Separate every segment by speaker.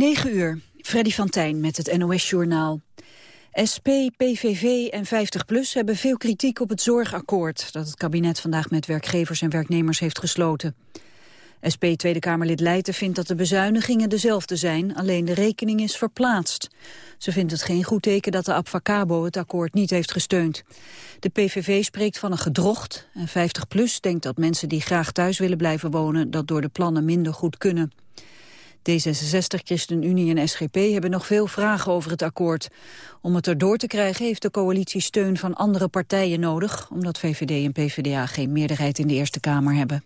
Speaker 1: 9 uur, Freddy van Tijn met het NOS-journaal. SP, PVV en 50PLUS hebben veel kritiek op het zorgakkoord... dat het kabinet vandaag met werkgevers en werknemers heeft gesloten. SP Tweede Kamerlid Leijten vindt dat de bezuinigingen dezelfde zijn... alleen de rekening is verplaatst. Ze vindt het geen goed teken dat de Abfacabo het akkoord niet heeft gesteund. De PVV spreekt van een gedrocht en 50PLUS denkt dat mensen die graag thuis willen blijven wonen... dat door de plannen minder goed kunnen. D66, ChristenUnie en SGP hebben nog veel vragen over het akkoord. Om het erdoor te krijgen heeft de coalitie steun van andere partijen nodig... omdat VVD en PvdA geen meerderheid in de Eerste Kamer hebben.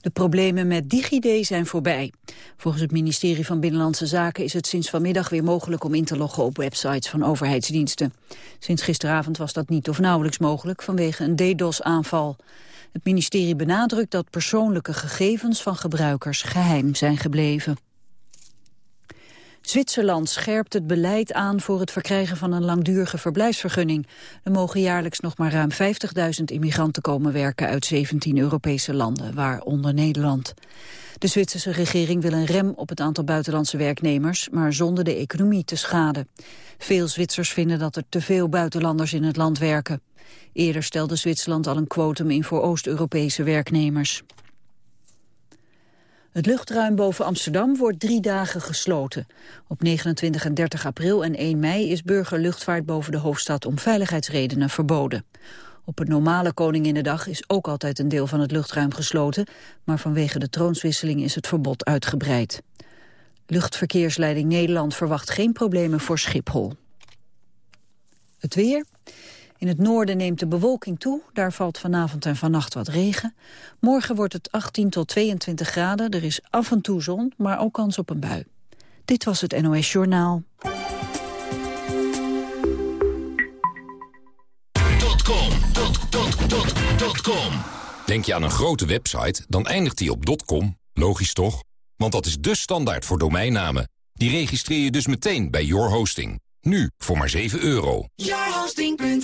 Speaker 1: De problemen met DigiD zijn voorbij. Volgens het ministerie van Binnenlandse Zaken is het sinds vanmiddag weer mogelijk om in te loggen op websites van overheidsdiensten. Sinds gisteravond was dat niet of nauwelijks mogelijk vanwege een DDoS-aanval. Het ministerie benadrukt dat persoonlijke gegevens van gebruikers geheim zijn gebleven. Zwitserland scherpt het beleid aan voor het verkrijgen van een langdurige verblijfsvergunning. Er mogen jaarlijks nog maar ruim 50.000 immigranten komen werken uit 17 Europese landen, waaronder Nederland. De Zwitserse regering wil een rem op het aantal buitenlandse werknemers, maar zonder de economie te schaden. Veel Zwitsers vinden dat er te veel buitenlanders in het land werken. Eerder stelde Zwitserland al een quotum in voor Oost-Europese werknemers. Het luchtruim boven Amsterdam wordt drie dagen gesloten. Op 29 en 30 april en 1 mei is burgerluchtvaart boven de hoofdstad om veiligheidsredenen verboden. Op een normale Koninginnedag is ook altijd een deel van het luchtruim gesloten, maar vanwege de troonswisseling is het verbod uitgebreid. Luchtverkeersleiding Nederland verwacht geen problemen voor Schiphol. Het weer. In het noorden neemt de bewolking toe. Daar valt vanavond en vannacht wat regen. Morgen wordt het 18 tot 22 graden. Er is af en toe zon, maar ook kans op een bui. Dit was het NOS Journaal.
Speaker 2: .com, Denk je aan een grote website, dan eindigt die op .com. Logisch toch? Want dat is de standaard voor domeinnamen. Die registreer je dus meteen bij Your Hosting. Nu voor maar 7 euro.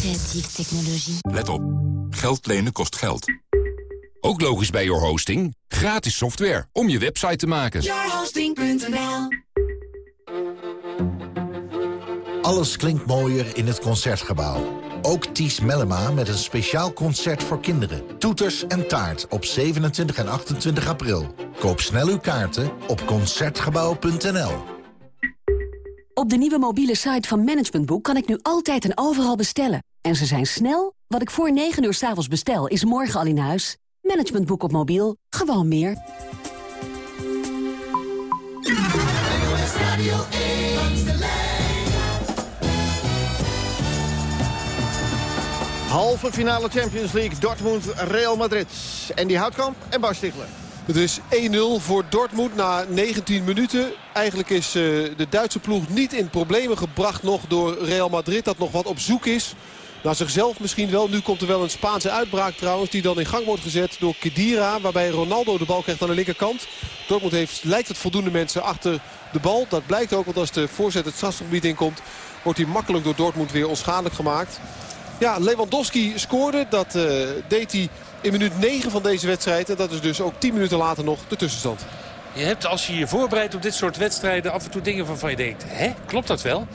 Speaker 3: Creatieve technologie.
Speaker 2: Let op. Geld lenen kost geld. Ook logisch bij Your Hosting. Gratis software om je website te maken.
Speaker 4: Yourhosting.nl Alles klinkt mooier in het Concertgebouw. Ook Ties Mellema met een speciaal concert voor kinderen. Toeters en taart op 27 en 28 april. Koop snel uw kaarten op Concertgebouw.nl.
Speaker 5: Op de nieuwe mobiele site van Managementboek kan ik nu altijd en overal bestellen. En ze zijn snel. Wat ik voor 9 uur s avonds bestel, is morgen al in huis. Managementboek op mobiel. Gewoon meer.
Speaker 6: Halve finale Champions League, Dortmund, Real Madrid. En die Houtkamp en Bas Stigler.
Speaker 7: Het is 1-0 voor Dortmund na 19 minuten. Eigenlijk is uh, de Duitse ploeg niet in problemen gebracht nog door Real Madrid. Dat nog wat op zoek is. Naar zichzelf misschien wel. Nu komt er wel een Spaanse uitbraak trouwens. Die dan in gang wordt gezet door Kedira. Waarbij Ronaldo de bal krijgt aan de linkerkant. Dortmund heeft, lijkt het voldoende mensen achter de bal. Dat blijkt ook. Want als de voorzet het strafgebied inkomt. Wordt hij makkelijk door Dortmund weer onschadelijk gemaakt. Ja, Lewandowski scoorde. Dat uh, deed hij in minuut 9 van deze wedstrijd. En dat is dus ook 10 minuten later nog de tussenstand.
Speaker 8: Je hebt als je je voorbereidt op dit soort wedstrijden af en toe dingen waarvan je denkt... hè, klopt dat wel?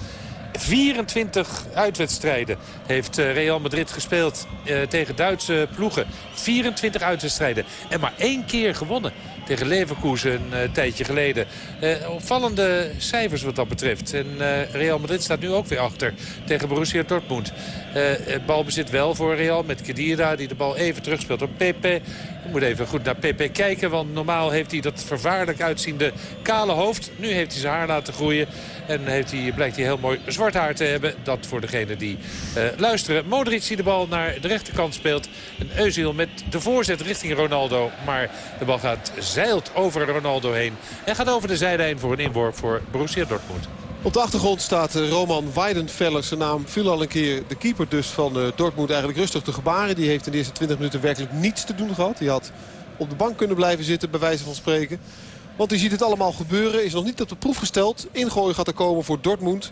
Speaker 8: 24 uitwedstrijden heeft eh, Real Madrid gespeeld uh, tegen Duitse ploegen. 24 uitwedstrijden. En maar één keer gewonnen tegen Leverkusen een uh, tijdje geleden. Uh, opvallende cijfers wat dat betreft. En Real Madrid staat nu ook weer achter tegen Borussia Dortmund. Het balbezit wel voor Real met Kedira die de bal even terugspeelt op Pepe. Je moet even goed naar Pepe kijken, want normaal heeft hij dat vervaarlijk uitziende kale hoofd. Nu heeft hij zijn haar laten groeien. En heeft hij, blijkt hij heel mooi zwart haar te hebben. Dat voor degene die uh, luisteren. Modric die de bal naar de rechterkant speelt. En Eusiel met de voorzet richting Ronaldo. Maar de bal gaat zeilt over Ronaldo heen. En gaat over de zijlijn voor een inworp voor Borussia Dortmund.
Speaker 7: Op de achtergrond staat Roman Weidenfeller. Zijn naam viel al een keer de keeper dus van Dortmund eigenlijk rustig te gebaren. Die heeft in de eerste 20 minuten werkelijk niets te doen gehad. Die had op de bank kunnen blijven zitten bij wijze van spreken. Want hij ziet het allemaal gebeuren. Is nog niet op de proef gesteld. Ingooien gaat er komen voor Dortmund.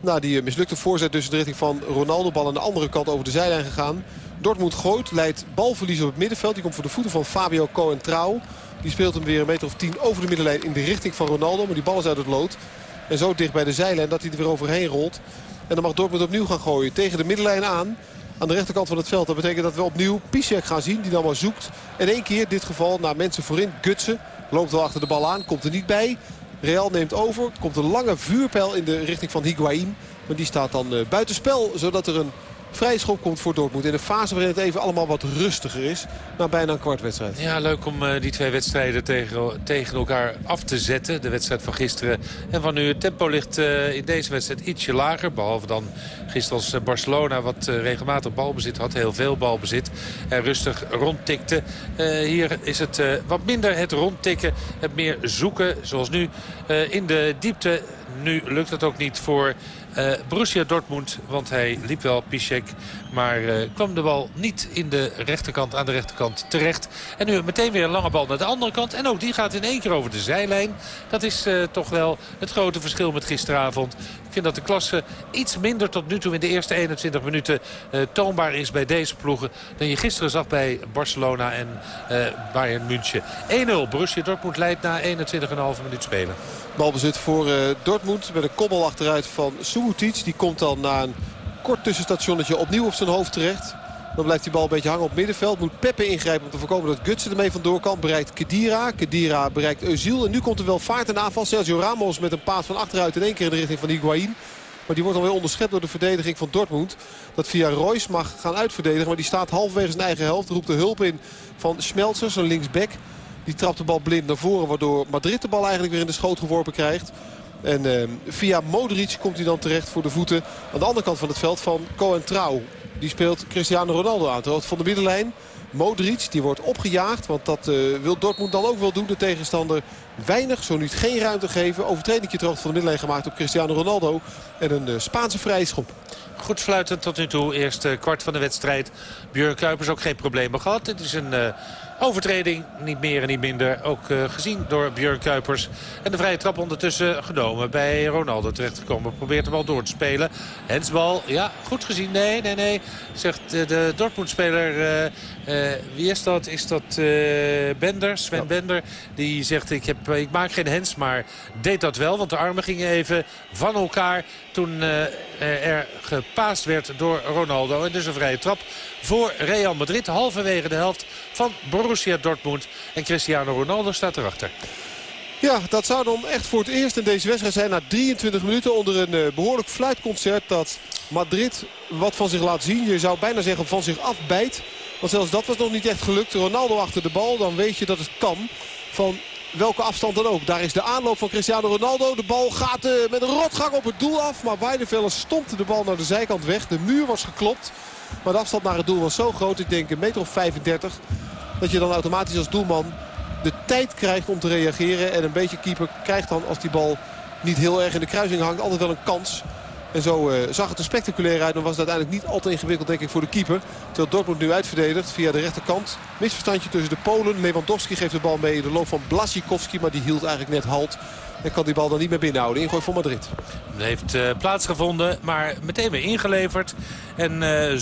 Speaker 7: Na die eh, mislukte voorzet dus in de richting van Ronaldo. Bal aan de andere kant over de zijlijn gegaan. Dortmund gooit, leidt balverlies op het middenveld. Die komt voor de voeten van Fabio Cohen-Trouw. Die speelt hem weer een meter of tien over de middenlijn in de richting van Ronaldo. Maar die bal is uit het lood. En zo dicht bij de zijlijn dat hij er weer overheen rolt. En dan mag Dortmund opnieuw gaan gooien. Tegen de middenlijn aan. Aan de rechterkant van het veld. Dat betekent dat we opnieuw Piszek gaan zien. Die dan maar zoekt. En één keer, dit geval, naar mensen voorin. Gutsen loopt wel achter de bal aan. Komt er niet bij. Real neemt over. Komt een lange vuurpijl in de richting van Higuain. Maar die staat dan uh, buitenspel. Zodat er een vrij schop komt voor Dortmund. In een fase waarin het even allemaal wat rustiger is. Na bijna een kwart wedstrijd.
Speaker 8: Ja, leuk om uh, die twee wedstrijden tegen, tegen elkaar af te zetten. De wedstrijd van gisteren en van nu. Het tempo ligt uh, in deze wedstrijd ietsje lager. Behalve dan gisteren als Barcelona wat regelmatig balbezit had. Heel veel balbezit. En rustig rondtikte. hier is het wat minder het rondtikken. Het meer zoeken. Zoals nu in de diepte. Nu lukt het ook niet voor uh, Borussia Dortmund, want hij liep wel Piszek. Maar uh, kwam de bal niet in de rechterkant, aan de rechterkant terecht. En nu meteen weer een lange bal naar de andere kant. En ook die gaat in één keer over de zijlijn. Dat is uh, toch wel het grote verschil met gisteravond. Ik vind dat de klasse iets minder tot nu toe in de eerste 21 minuten toonbaar is bij deze ploegen. Dan je gisteren zag bij Barcelona en Bayern München. 1-0. Borussia Dortmund leidt na 21,5 minuut spelen.
Speaker 7: Balbezit voor uh, Dortmund met een kobbel achteruit van Subotic. Die komt dan na een kort tussenstationnetje opnieuw op zijn hoofd terecht. Dan blijft die bal een beetje hangen op middenveld. Moet Peppe ingrijpen om te voorkomen dat Gutsen ermee vandoor kan. Bereikt Kedira. Kedira bereikt Eusiel. En nu komt er wel vaart in aanval. Sergio Ramos met een paas van achteruit in één keer in de richting van Higuain. Maar die wordt dan weer onderschept door de verdediging van Dortmund. Dat via Royce mag gaan uitverdedigen. Maar die staat halverwege zijn eigen helft. Roept de hulp in van Schmelzer, zijn linksback. Die trapt de bal blind naar voren. Waardoor Madrid de bal eigenlijk weer in de schoot geworpen krijgt. En eh, via Modric komt hij dan terecht voor de voeten aan de andere kant van het veld van Cohen Trouw. Die speelt Cristiano Ronaldo aan. Terwijl van de middenlijn Modric, die wordt opgejaagd. Want dat uh, wil Dortmund dan ook wel doen. De tegenstander weinig, zo niet geen ruimte geven. Overtreding ter hoogte van de middenlijn gemaakt op Cristiano Ronaldo. En een uh, Spaanse vrijschop.
Speaker 8: Goed fluitend tot nu toe. Eerste kwart van de wedstrijd. Björn Kuipers ook geen problemen gehad. Het is een... Uh, Overtreding, niet meer en niet minder. Ook uh, gezien door Björn Kuipers. En de vrije trap ondertussen genomen bij Ronaldo terechtgekomen. Probeert de bal door te spelen. Hensbal, ja, goed gezien. Nee, nee, nee. Zegt uh, de Dortmund-speler. Uh, wie is dat? Is dat Bender? Sven ja. Bender. Die zegt, ik, heb, ik maak geen hens, maar deed dat wel. Want de armen gingen even van elkaar toen er gepaast werd door Ronaldo. En dus een vrije trap voor Real Madrid. Halverwege de helft van Borussia Dortmund. En Cristiano Ronaldo staat erachter.
Speaker 7: Ja, dat zou dan echt voor het eerst in deze wedstrijd zijn. Na 23 minuten onder een uh, behoorlijk fluitconcert dat Madrid wat van zich laat zien. Je zou bijna zeggen van zich afbijt. Want zelfs dat was nog niet echt gelukt. Ronaldo achter de bal, dan weet je dat het kan. Van welke afstand dan ook. Daar is de aanloop van Cristiano Ronaldo. De bal gaat uh, met een rotgang op het doel af. Maar Weidenfeller stompte de bal naar de zijkant weg. De muur was geklopt. Maar de afstand naar het doel was zo groot. Ik denk een meter of 35. Dat je dan automatisch als doelman de tijd krijgt om te reageren. En een beetje keeper krijgt dan als die bal niet heel erg in de kruising hangt altijd wel een kans. En zo uh, zag het er spectaculair uit. Maar was het uiteindelijk niet al te ingewikkeld denk ik voor de keeper. Terwijl Dortmund nu uitverdedigt via de rechterkant. Misverstandje tussen de Polen. Lewandowski geeft de bal mee de loop van Blasikowski. Maar die hield eigenlijk net halt. En kan die bal dan niet meer binnenhouden. Ingooi voor Madrid.
Speaker 8: Het heeft uh, plaatsgevonden, maar meteen weer ingeleverd. En uh,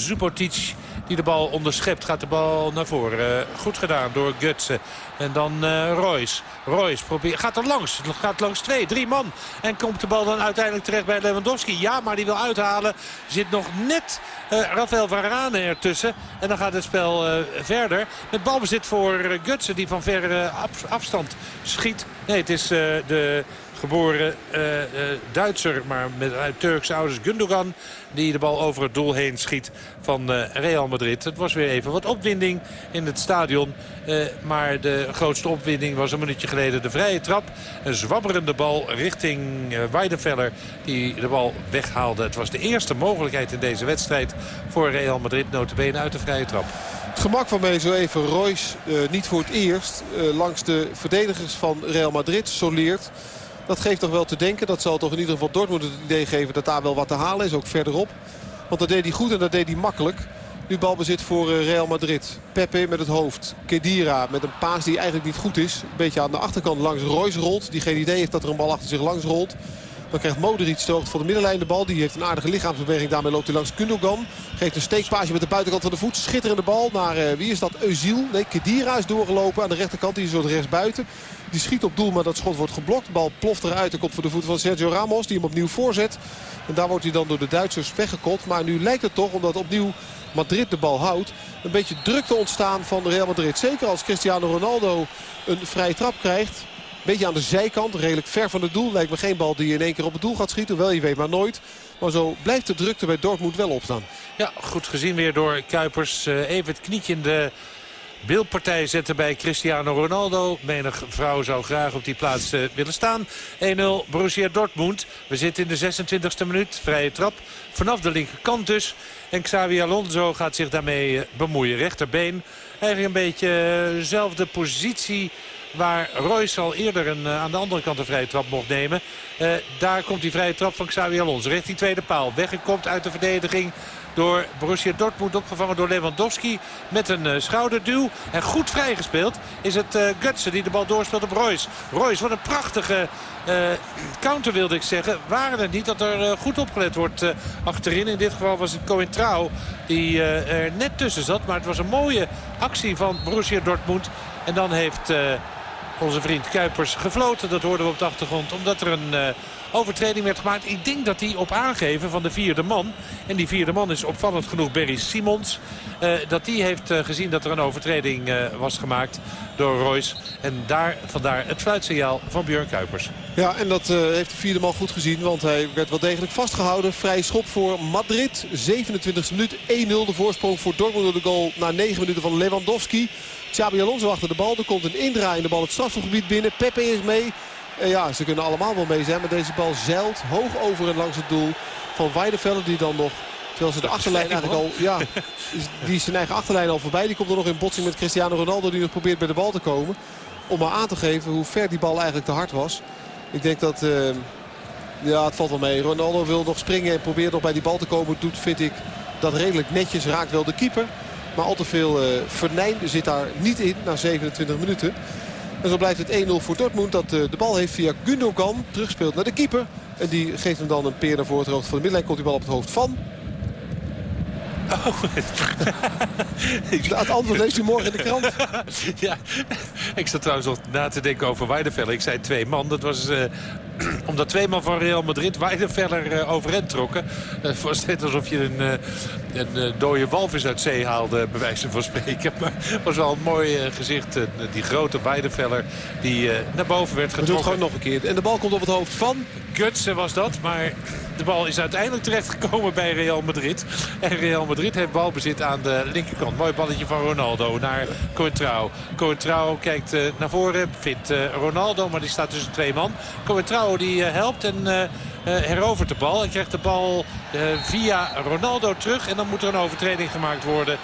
Speaker 8: die de bal onderschept. Gaat de bal naar voren. Uh, goed gedaan door Gutsen. En dan uh, Royce. Royce probeert, gaat er langs. Gaat langs twee, drie man. En komt de bal dan uiteindelijk terecht bij Lewandowski. Ja, maar die wil uithalen. Zit nog net uh, Rafael Varane ertussen. En dan gaat het spel verder. Met balbezit voor Gutsen die van verre afstand schiet. Nee, het is de geboren uh, Duitser, maar met Turkse ouders Gundogan... die de bal over het doel heen schiet van uh, Real Madrid. Het was weer even wat opwinding in het stadion. maar de grootste opwinding was een minuutje geleden de vrije trap. Een zwabberende bal richting Weidenfeller die de bal weghaalde. Het was de eerste mogelijkheid in deze wedstrijd voor Real Madrid. Notabene uit de vrije trap.
Speaker 7: Het gemak waarmee zo even Royce niet voor het eerst langs de verdedigers van Real Madrid soleert... Dat geeft toch wel te denken. Dat zal toch in ieder geval Dortmund het idee geven dat daar wel wat te halen is. Ook verderop. Want dat deed hij goed en dat deed hij makkelijk. Nu balbezit voor eh, Real Madrid. Pepe met het hoofd. Kedira met een paas die eigenlijk niet goed is. Een beetje aan de achterkant langs Royce rolt. Die geen idee heeft dat er een bal achter zich langs rolt. Dan krijgt Modric de hoogte van de middenlijn de bal. Die heeft een aardige lichaamsbeweging. Daarmee loopt hij langs Kundogan. Geeft een steekpaasje met de buitenkant van de voet. Schitterende bal naar, uh, wie is dat? Euziel. Nee, Kedira is doorgelopen aan de rechterkant. Die is zo rechts buiten. Die schiet op doel, maar dat schot wordt geblokt. De bal ploft eruit en komt voor de voeten van Sergio Ramos. Die hem opnieuw voorzet. En daar wordt hij dan door de Duitsers weggekopt. Maar nu lijkt het toch, omdat opnieuw Madrid de bal houdt. Een beetje druk te ontstaan van Real Madrid. Zeker als Cristiano Ronaldo een vrije trap krijgt. Beetje aan de zijkant, redelijk ver van het doel. Lijkt me geen bal die in één keer op het doel gaat schieten. Wel, je weet maar nooit. Maar zo blijft de drukte bij Dortmund wel opstaan.
Speaker 8: Ja, goed gezien weer door Kuipers. Uh, even het knietje in de beeldpartij zetten bij Cristiano Ronaldo. Menig vrouw zou graag op die plaats uh, willen staan. 1-0 Borussia Dortmund. We zitten in de 26e minuut. Vrije trap vanaf de linkerkant dus. En Xavi Alonso gaat zich daarmee uh, bemoeien. Rechterbeen. Eigenlijk een beetje dezelfde positie waar Royce al eerder een, uh, aan de andere kant een vrije trap mocht nemen. Uh, daar komt die vrije trap van Xavi Alonso. Richting tweede paal. Weggekomt uit de verdediging door Borussia Dortmund. Opgevangen door Lewandowski met een uh, schouderduw. En goed vrijgespeeld is het uh, Gutsen die de bal doorspeelt op Royce. Royce, wat een prachtige counter wilde ik zeggen. Waren het niet dat er goed opgelet wordt achterin. In dit geval was het Coentrao die er net tussen zat. Maar het was een mooie actie van Borussia Dortmund. En dan heeft onze vriend Kuipers gefloten. Dat hoorden we op de achtergrond. Omdat er een uh, overtreding werd gemaakt. Ik denk dat hij op aangeven van de vierde man. En die vierde man is opvallend genoeg Berry Simons. Uh, dat die heeft uh, gezien dat er een overtreding was gemaakt door Royce. En daar, vandaar het fluitsignaal van Björn Kuipers.
Speaker 7: Ja, en dat heeft de vierde man goed gezien. Want hij werd wel degelijk vastgehouden. Vrij schop voor Madrid. 27e minuut. 1-0 de voorsprong voor Dortmund door de goal. Na 9 minuten van Lewandowski. Xabi Alonso achter de bal. Er komt een indraaiende bal het strafgebied binnen. Pepe is mee. En ja, ze kunnen allemaal wel mee zijn. Maar deze bal zeilt hoog over en langs het doel van Weidevelder. Die dan nog, terwijl ze de achterlijn eigenlijk al... Ja, die is zijn eigen achterlijn al voorbij. Die komt er nog in botsing met Cristiano Ronaldo. Die nog probeert bij de bal te komen. Om maar aan te geven hoe ver die bal eigenlijk te hard was. Ik denk dat... Uh, ja, het valt wel mee. Ronaldo wil nog springen en probeert nog bij die bal te komen. Doet, vind ik, dat redelijk netjes. Raakt wel de keeper. Maar al te veel uh, vernijn zit daar niet in na 27 minuten. En zo blijft het 1-0 voor Dortmund. Dat uh, de bal heeft via Gundogan. Terugspeelt naar de keeper. En die geeft hem dan een peer naar voren. Het hoogte van de middenlijn komt die bal op het hoofd van.
Speaker 8: Oh.
Speaker 7: het antwoord leest u morgen in de krant.
Speaker 8: ja, ik zat trouwens nog na te denken over Weideveller. Ik zei twee man. Dat was uh, omdat twee man van Real Madrid Weideveller uh, overend trokken. Het uh, was net alsof je een, een dode walvis uit zee haalde, bij wijze van spreken. Maar het was wel een mooi gezicht. die grote Weideveller die naar boven werd getrokken.
Speaker 7: We gewoon nog een keer. En de bal komt op het hoofd van...
Speaker 8: Gutsen was dat, maar de bal is uiteindelijk terechtgekomen bij Real Madrid. En Real Madrid heeft balbezit aan de linkerkant. Mooi balletje van Ronaldo naar Coentrao. Coentrao kijkt naar voren, vindt Ronaldo, maar die staat tussen twee man. Coentrao die helpt en herovert de bal. En krijgt de bal via Ronaldo terug. En dan moet er een overtreding gemaakt worden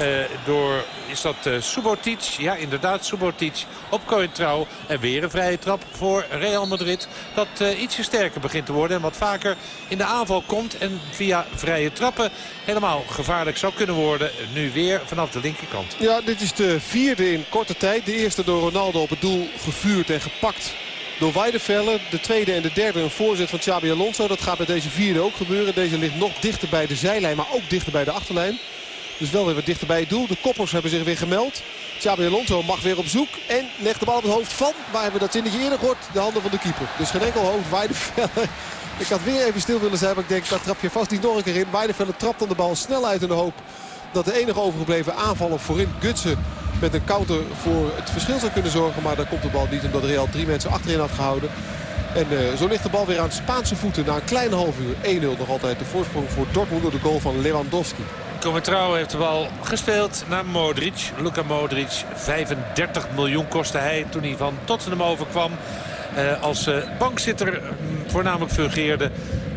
Speaker 8: uh, door, is dat Subotic? Ja, inderdaad, Subotic op Coentrao. En weer een vrije trap voor Real Madrid. Dat uh, ietsje sterker begint te worden en wat vaker in de aanval komt. En via vrije trappen helemaal gevaarlijk zou kunnen worden. Nu weer vanaf de linkerkant.
Speaker 7: Ja, dit is de vierde in korte tijd. De eerste door Ronaldo op het doel gevuurd en gepakt door Weideveller. De tweede en de derde een voorzet van Xabi Alonso. Dat gaat bij deze vierde ook gebeuren. Deze ligt nog dichter bij de zijlijn, maar ook dichter bij de achterlijn. Dus wel weer wat dichter bij het doel. De koppers hebben zich weer gemeld. Xabi Alonso mag weer op zoek. En legt de bal op het hoofd van. Waar hebben we dat zinnetje eerder gehoord? De handen van de keeper. Dus geen enkel hoofd. Weideveller. Ik had weer even stil willen zijn. Maar ik denk, dat trap je vast niet nog een keer in. Weideveller trapt dan de bal snel uit in de hoop. Dat de enige overgebleven aanvaller voorin Gutsen met een counter voor het verschil zou kunnen zorgen. Maar daar komt de bal niet omdat Real drie mensen achterin had gehouden. En uh, zo ligt de bal weer aan Spaanse voeten na een klein half uur. 1-0 nog altijd de voorsprong voor Dortmund door de goal van Lewandowski.
Speaker 8: Cometrao heeft de bal gespeeld naar Modric. Luka Modric, 35 miljoen kostte hij toen hij van Tottenham overkwam. Uh, als uh, bankzitter um, voornamelijk fungeerde.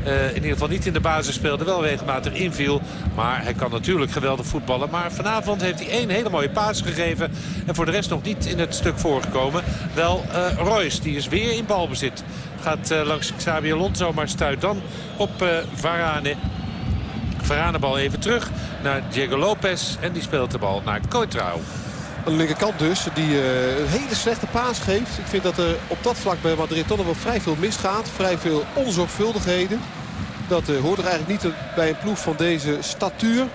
Speaker 8: Uh, in ieder geval niet in de basis speelde, wel regelmatig inviel. Maar hij kan natuurlijk geweldig voetballen. Maar vanavond heeft hij één hele mooie paas gegeven. En voor de rest nog niet in het stuk voorgekomen. Wel Royce, die is weer in balbezit Gaat langs Xabi Alonso, maar stuit dan op Varane. Varane bal even terug naar Diego Lopez. En die speelt de bal naar Coitrao.
Speaker 7: Aan de linkerkant dus, die een hele slechte paas geeft. Ik vind dat er op dat vlak bij Madrid toch nog wel vrij veel misgaat. Vrij veel onzorgvuldigheden. Dat hoort er eigenlijk niet bij een ploeg van deze statuur. Uh,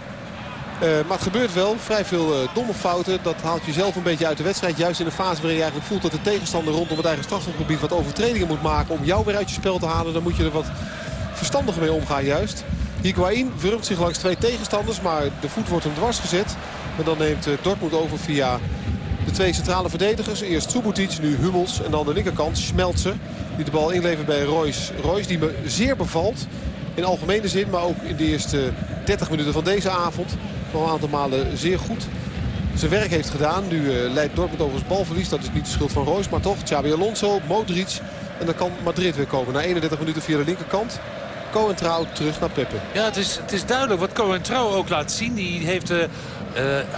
Speaker 7: maar het gebeurt wel. Vrij veel domme fouten. Dat haalt je zelf een beetje uit de wedstrijd. Juist in de fase waarin je eigenlijk voelt dat de tegenstander rondom het eigen strafschopgebied wat overtredingen moet maken. Om jou weer uit je spel te halen. Dan moet je er wat verstandiger mee omgaan juist. Higuain wurmt zich langs twee tegenstanders. Maar de voet wordt hem dwars gezet. En dan neemt uh, Dortmund over via de twee centrale verdedigers. Eerst Subotic, nu Hummels. En dan de linkerkant Schmelzer. Die de bal inlevert bij Royce. Royce die me zeer bevalt. In algemene zin, maar ook in de eerste 30 minuten van deze avond nog een aantal malen zeer goed zijn werk heeft gedaan. Nu uh, leidt Dortmund overigens balverlies. Dat is niet de schuld van Royce, maar toch. Xabi Alonso, Modric. En dan kan Madrid weer komen. Na 31 minuten via de linkerkant. Coentrao terug naar Peppe.
Speaker 8: Ja, het is, het is duidelijk wat Coentrao ook laat zien. Die heeft uh,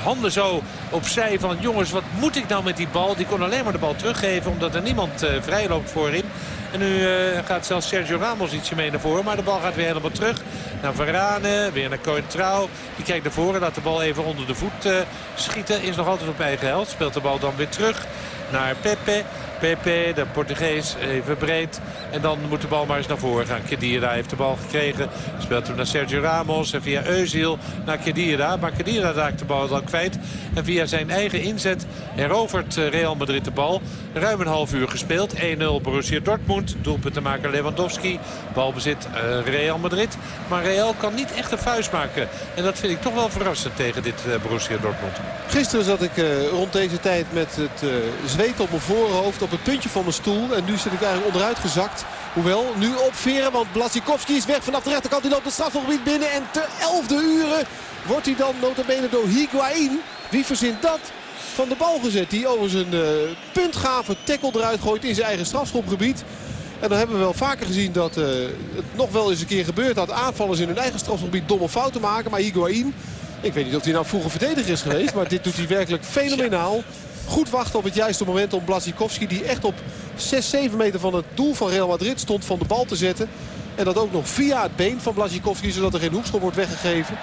Speaker 8: handen zo opzij van... jongens, wat moet ik nou met die bal? Die kon alleen maar de bal teruggeven omdat er niemand uh, vrij loopt voor hem. En nu uh, gaat zelfs Sergio Ramos ietsje mee naar voren. Maar de bal gaat weer helemaal terug naar Varane. Weer naar Coentrao. Die kijkt naar voren. Laat de bal even onder de voet schieten. Is nog altijd op eigen helft. Speelt de bal dan weer terug naar Pepe. Pepe, de Portugees, even breed. En dan moet de bal maar eens naar voren gaan. Kedira heeft de bal gekregen. Speelt hem naar Sergio Ramos. En via Eusiel naar Kedira. Maar Kedira raakt de bal dan kwijt. En via zijn eigen inzet herovert Real Madrid de bal. Ruim een half uur gespeeld. 1-0 Borussia Dortmund. Doelpunt te maken Lewandowski. Balbezit uh, Real Madrid. Maar Real kan niet echt een vuist maken. En dat vind ik toch wel verrassend tegen dit uh, Borussia Dortmund.
Speaker 7: Gisteren zat ik rond deze tijd met het zweet op mijn voorhoofd het puntje van mijn stoel. En nu zit ik eigenlijk onderuit gezakt. Hoewel, nu opveren, want Blazikowski is weg vanaf de rechterkant. Hij loopt het strafgebied binnen. En te elfde uren wordt hij dan notabene door Higuain. Wie verzint dat? Van de bal gezet. Die over zijn uh, puntgave tackle eruit gooit in zijn eigen strafschopgebied. En dan hebben we wel vaker gezien dat uh, het nog wel eens een keer gebeurt. Dat aanvallers in hun eigen strafschopgebied domme fouten maken. Maar Higuain, ik weet niet of hij nou vroeger verdediger is geweest. maar dit doet hij werkelijk fenomenaal. Goed wachten op het juiste moment om Blazikowski die echt op 6, 7 meter van het doel van Real Madrid stond van de bal te zetten. En dat ook nog via het been van Blazikowski zodat er geen hoekschop wordt weggegeven.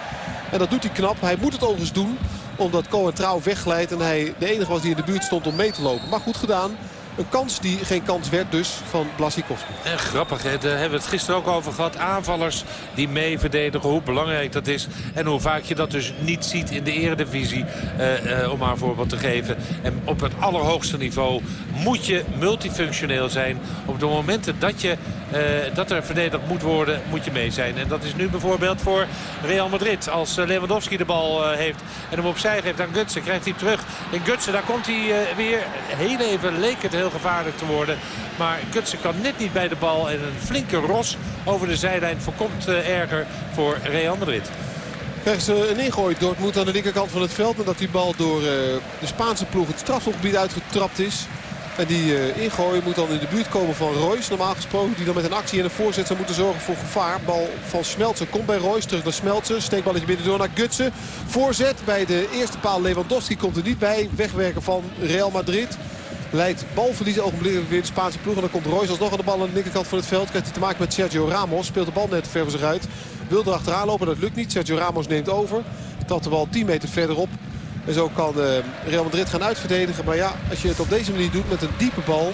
Speaker 7: En dat doet hij knap. Hij moet het overigens doen omdat Cohen trouw wegglijdt en hij de enige was die in de buurt stond om mee te lopen. Maar goed gedaan. Een kans die geen kans werd dus van Blasikowski.
Speaker 8: En grappig, hè? daar hebben we het gisteren ook over gehad. Aanvallers die mee verdedigen, hoe belangrijk dat is. En hoe vaak je dat dus niet ziet in de eredivisie, uh, om maar voorbeeld te geven. En op het allerhoogste niveau moet je multifunctioneel zijn. Op de momenten dat, je, dat er verdedigd moet worden, moet je mee zijn. En dat is nu bijvoorbeeld voor Real Madrid. Als Lewandowski de bal heeft en hem opzij geeft aan Gutsen, krijgt hij terug. En Gutsen, daar komt hij weer heel even, leek het heel gevaarlijk te worden. Maar Gutsen kan net niet bij de bal. En een flinke ros over de zijlijn voorkomt uh, erger voor Real Madrid.
Speaker 7: Krijgen ze een ingooi. Dortmund aan de linkerkant van het veld. Nadat die bal door uh, de Spaanse ploeg het strafschopgebied uitgetrapt is. En die uh, ingooi moet dan in de buurt komen van Royce. Normaal gesproken die dan met een actie en een voorzet zou moeten zorgen voor gevaar. Bal van Smeltzer komt bij Royce. Terug naar Smeltzer. Steekballetje binnendoor naar Gutsen. Voorzet bij de eerste paal Lewandowski komt er niet bij. Wegwerken van Real Madrid. Leidt balverlies ogenblikkelijk weer de Spaanse ploeg. En dan komt Royce alsnog aan de bal aan de linkerkant van het veld. Krijgt hij te maken met Sergio Ramos. Speelt de bal net ver voor zich uit. Wil er achteraan lopen, dat lukt niet. Sergio Ramos neemt over. Trapt de bal 10 meter verderop. En zo kan uh, Real Madrid gaan uitverdedigen. Maar ja, als je het op deze manier doet met een diepe bal...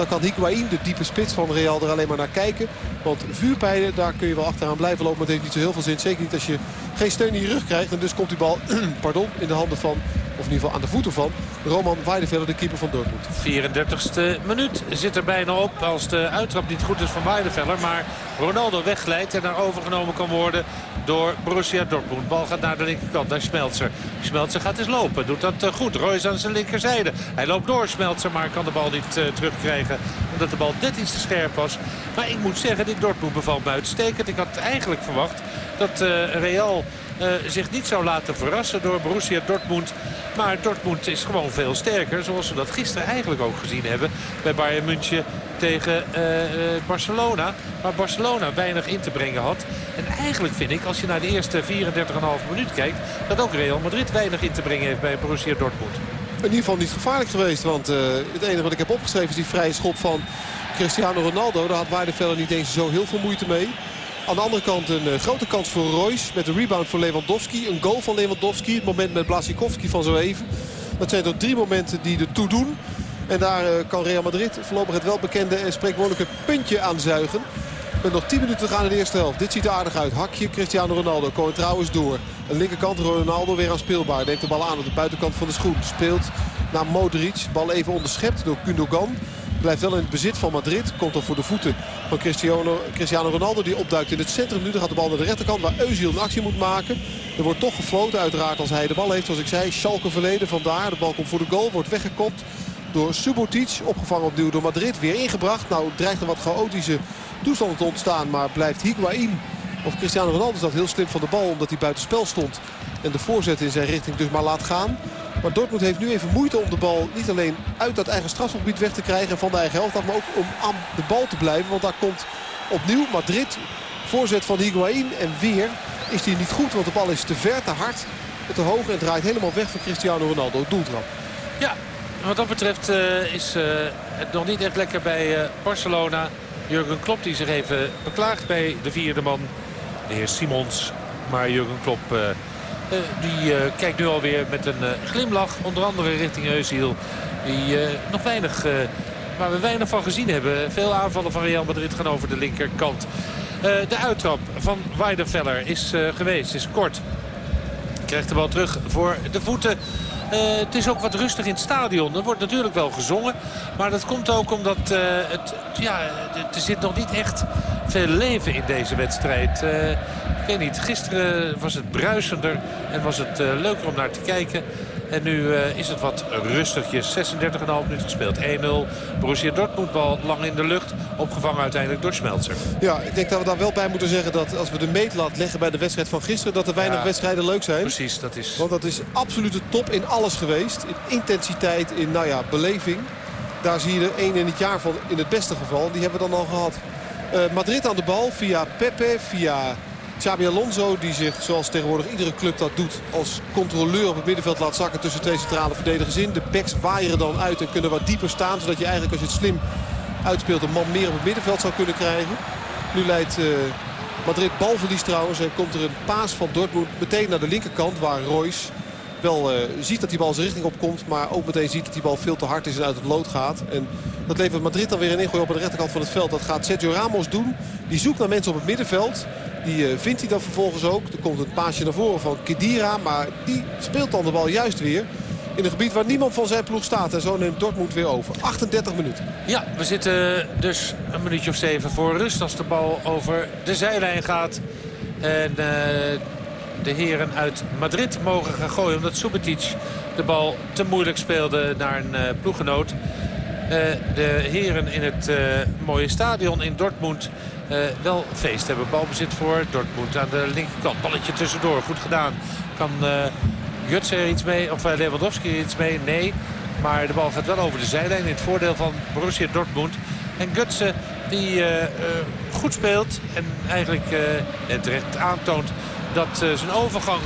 Speaker 7: dan kan Higuain, de diepe spits van Real, er alleen maar naar kijken. Want vuurpijlen, daar kun je wel achteraan blijven lopen. Maar het heeft niet zo heel veel zin. Zeker niet als je geen steun in je rug krijgt. En dus komt die bal pardon, in de handen van of in ieder geval aan de voeten van Roman Weideveller, de keeper van Dortmund.
Speaker 8: 34e minuut zit er bijna op als de uittrap niet goed is van Weideveller. Maar Ronaldo wegglijdt en daar overgenomen kan worden door Borussia Dortmund. Bal gaat naar de linkerkant, naar Schmelzer. Schmelzer gaat eens lopen, doet dat eh, goed. Royce aan zijn linkerzijde. Hij loopt door Schmelzer, maar kan de bal niet uh, terugkrijgen. Omdat de bal net iets te scherp was. Maar ik moet zeggen, dit Dortmund bevalt me uitstekend. Ik had eigenlijk verwacht dat uh, Real zich niet zou laten verrassen door Borussia Dortmund. Maar Dortmund is gewoon veel sterker. Zoals we dat gisteren eigenlijk ook gezien hebben bij Bayern München tegen uh, uh, Barcelona. Maar Barcelona weinig in te brengen had. En eigenlijk vind ik, als je naar de eerste 34,5 minuut kijkt... dat ook Real Madrid weinig in te brengen heeft bij Borussia Dortmund.
Speaker 7: In ieder geval niet gevaarlijk geweest. Want het enige wat ik heb opgeschreven is die vrije schop van Cristiano Ronaldo. Daar had Weidenfeller niet eens zo heel veel moeite mee. Aan de andere kant een grote kans voor Royce. Met een rebound voor Lewandowski. Een goal van Lewandowski. Het moment met Blasikowski van zo even. Dat zijn er drie momenten die er toe doen. En daar kan Real Madrid voorlopig het welbekende en spreekwoordelijke puntje aan zuigen. Met nog 10 minuten te gaan in de eerste helft. Dit ziet er aardig uit. Hakje Cristiano Ronaldo. Komen trouwens door. Aan de linkerkant Ronaldo weer aan speelbaar. Neemt de bal aan op de buitenkant van de schoen. Speelt naar Modric. Bal even onderschept door Kundogan. Blijft wel in het bezit van Madrid. Komt dan voor de voeten van Cristiano, Cristiano Ronaldo. Die opduikt in het centrum. Nu gaat de bal naar de rechterkant waar Özil een actie moet maken. Er wordt toch gefloten uiteraard als hij de bal heeft. Zoals ik zei, Schalke verleden. Vandaar, de bal komt voor de goal. Wordt weggekopt door Subotic. Opgevangen opnieuw door Madrid. Weer ingebracht. Nou dreigt een wat chaotische toestand te ontstaan. Maar blijft Higuain of Cristiano Ronaldo dat heel slim van de bal. Omdat hij buiten spel stond. En de voorzet in zijn richting dus maar laat gaan. Maar Dortmund heeft nu even moeite om de bal niet alleen uit dat eigen strafgebied weg te krijgen. Van de eigen helft. Maar ook om aan de bal te blijven. Want daar komt opnieuw Madrid. Voorzet van Higuain. En weer is hij niet goed. Want de bal is te ver, te hard, te hoog. En draait helemaal weg van Cristiano Ronaldo. Doeltrap.
Speaker 8: Ja, wat dat betreft uh, is uh, het nog niet echt lekker bij uh, Barcelona. Jurgen Klopp die zich even beklaagt bij de vierde man. De heer Simons. Maar Jurgen Klopp die uh, kijkt nu alweer met een glimlach. Onder andere richting Eusiel. Die nog weinig, waar we weinig van gezien hebben. Veel aanvallen van Real Madrid gaan over de linkerkant. de uittrap van Weidenfeller is geweest. Is kort. Krijgt de bal terug voor de voeten het is ook wat rustig in het stadion. Er wordt natuurlijk wel gezongen. Maar dat komt ook omdat uh, het, ja, er zit nog niet echt veel leven in deze wedstrijd. Uh, ik weet niet, gisteren was het bruisender en was het leuker om naar te kijken. En nu uh, is het wat rustigjes. 36,5 minuten gespeeld. 1-0. Borussia Dortmund bal lang in de lucht. Opgevangen uiteindelijk door Schmelzer.
Speaker 7: Ja, ik denk dat we daar wel bij moeten zeggen dat als we de meetlat leggen bij de wedstrijd van gisteren... dat er weinig ja, wedstrijden leuk zijn.
Speaker 8: Precies, dat is...
Speaker 7: Want dat is absolute top in alles geweest. In intensiteit, in nou ja, beleving. Daar zie je er één in het jaar van in het beste geval. Die hebben we dan al gehad. Uh, Madrid aan de bal via Pepe, via Xabi Alonso die zich zoals tegenwoordig iedere club dat doet als controleur op het middenveld laat zakken tussen twee centrale verdedigers in. De backs waaieren dan uit en kunnen wat dieper staan zodat je eigenlijk als je het slim uitspeelt een man meer op het middenveld zou kunnen krijgen. Nu leidt uh, Madrid balverlies trouwens en komt er een paas van Dortmund meteen naar de linkerkant waar Royce wel uh, ziet dat die bal zijn richting opkomt. Maar ook meteen ziet dat die bal veel te hard is en uit het lood gaat. En dat levert Madrid dan weer een ingooi op de rechterkant van het veld. Dat gaat Sergio Ramos doen. Die zoekt naar mensen op het middenveld. Die uh, vindt hij dan vervolgens ook. Er komt een paasje naar voren van Kedira. Maar die speelt dan de bal juist weer. In een gebied waar niemand van zijn ploeg staat. En zo neemt Dortmund weer over. 38 minuten.
Speaker 8: Ja, we zitten dus een minuutje of zeven voor rust. Als de bal over de zijlijn gaat. En uh, de heren uit Madrid mogen gaan gooien. Omdat Subotic de bal te moeilijk speelde naar een uh, ploeggenoot. De heren in het mooie stadion in Dortmund uh, wel feest hebben. Balbezit voor Dortmund aan de linkerkant. Balletje tussendoor, goed gedaan. Kan Guts er iets mee, of Lewandowski er iets mee? Nee. Maar de bal gaat wel over de zijlijn in het voordeel van Borussia Dortmund. En Gutsen die goed speelt en eigenlijk terecht aantoont dat zijn overgang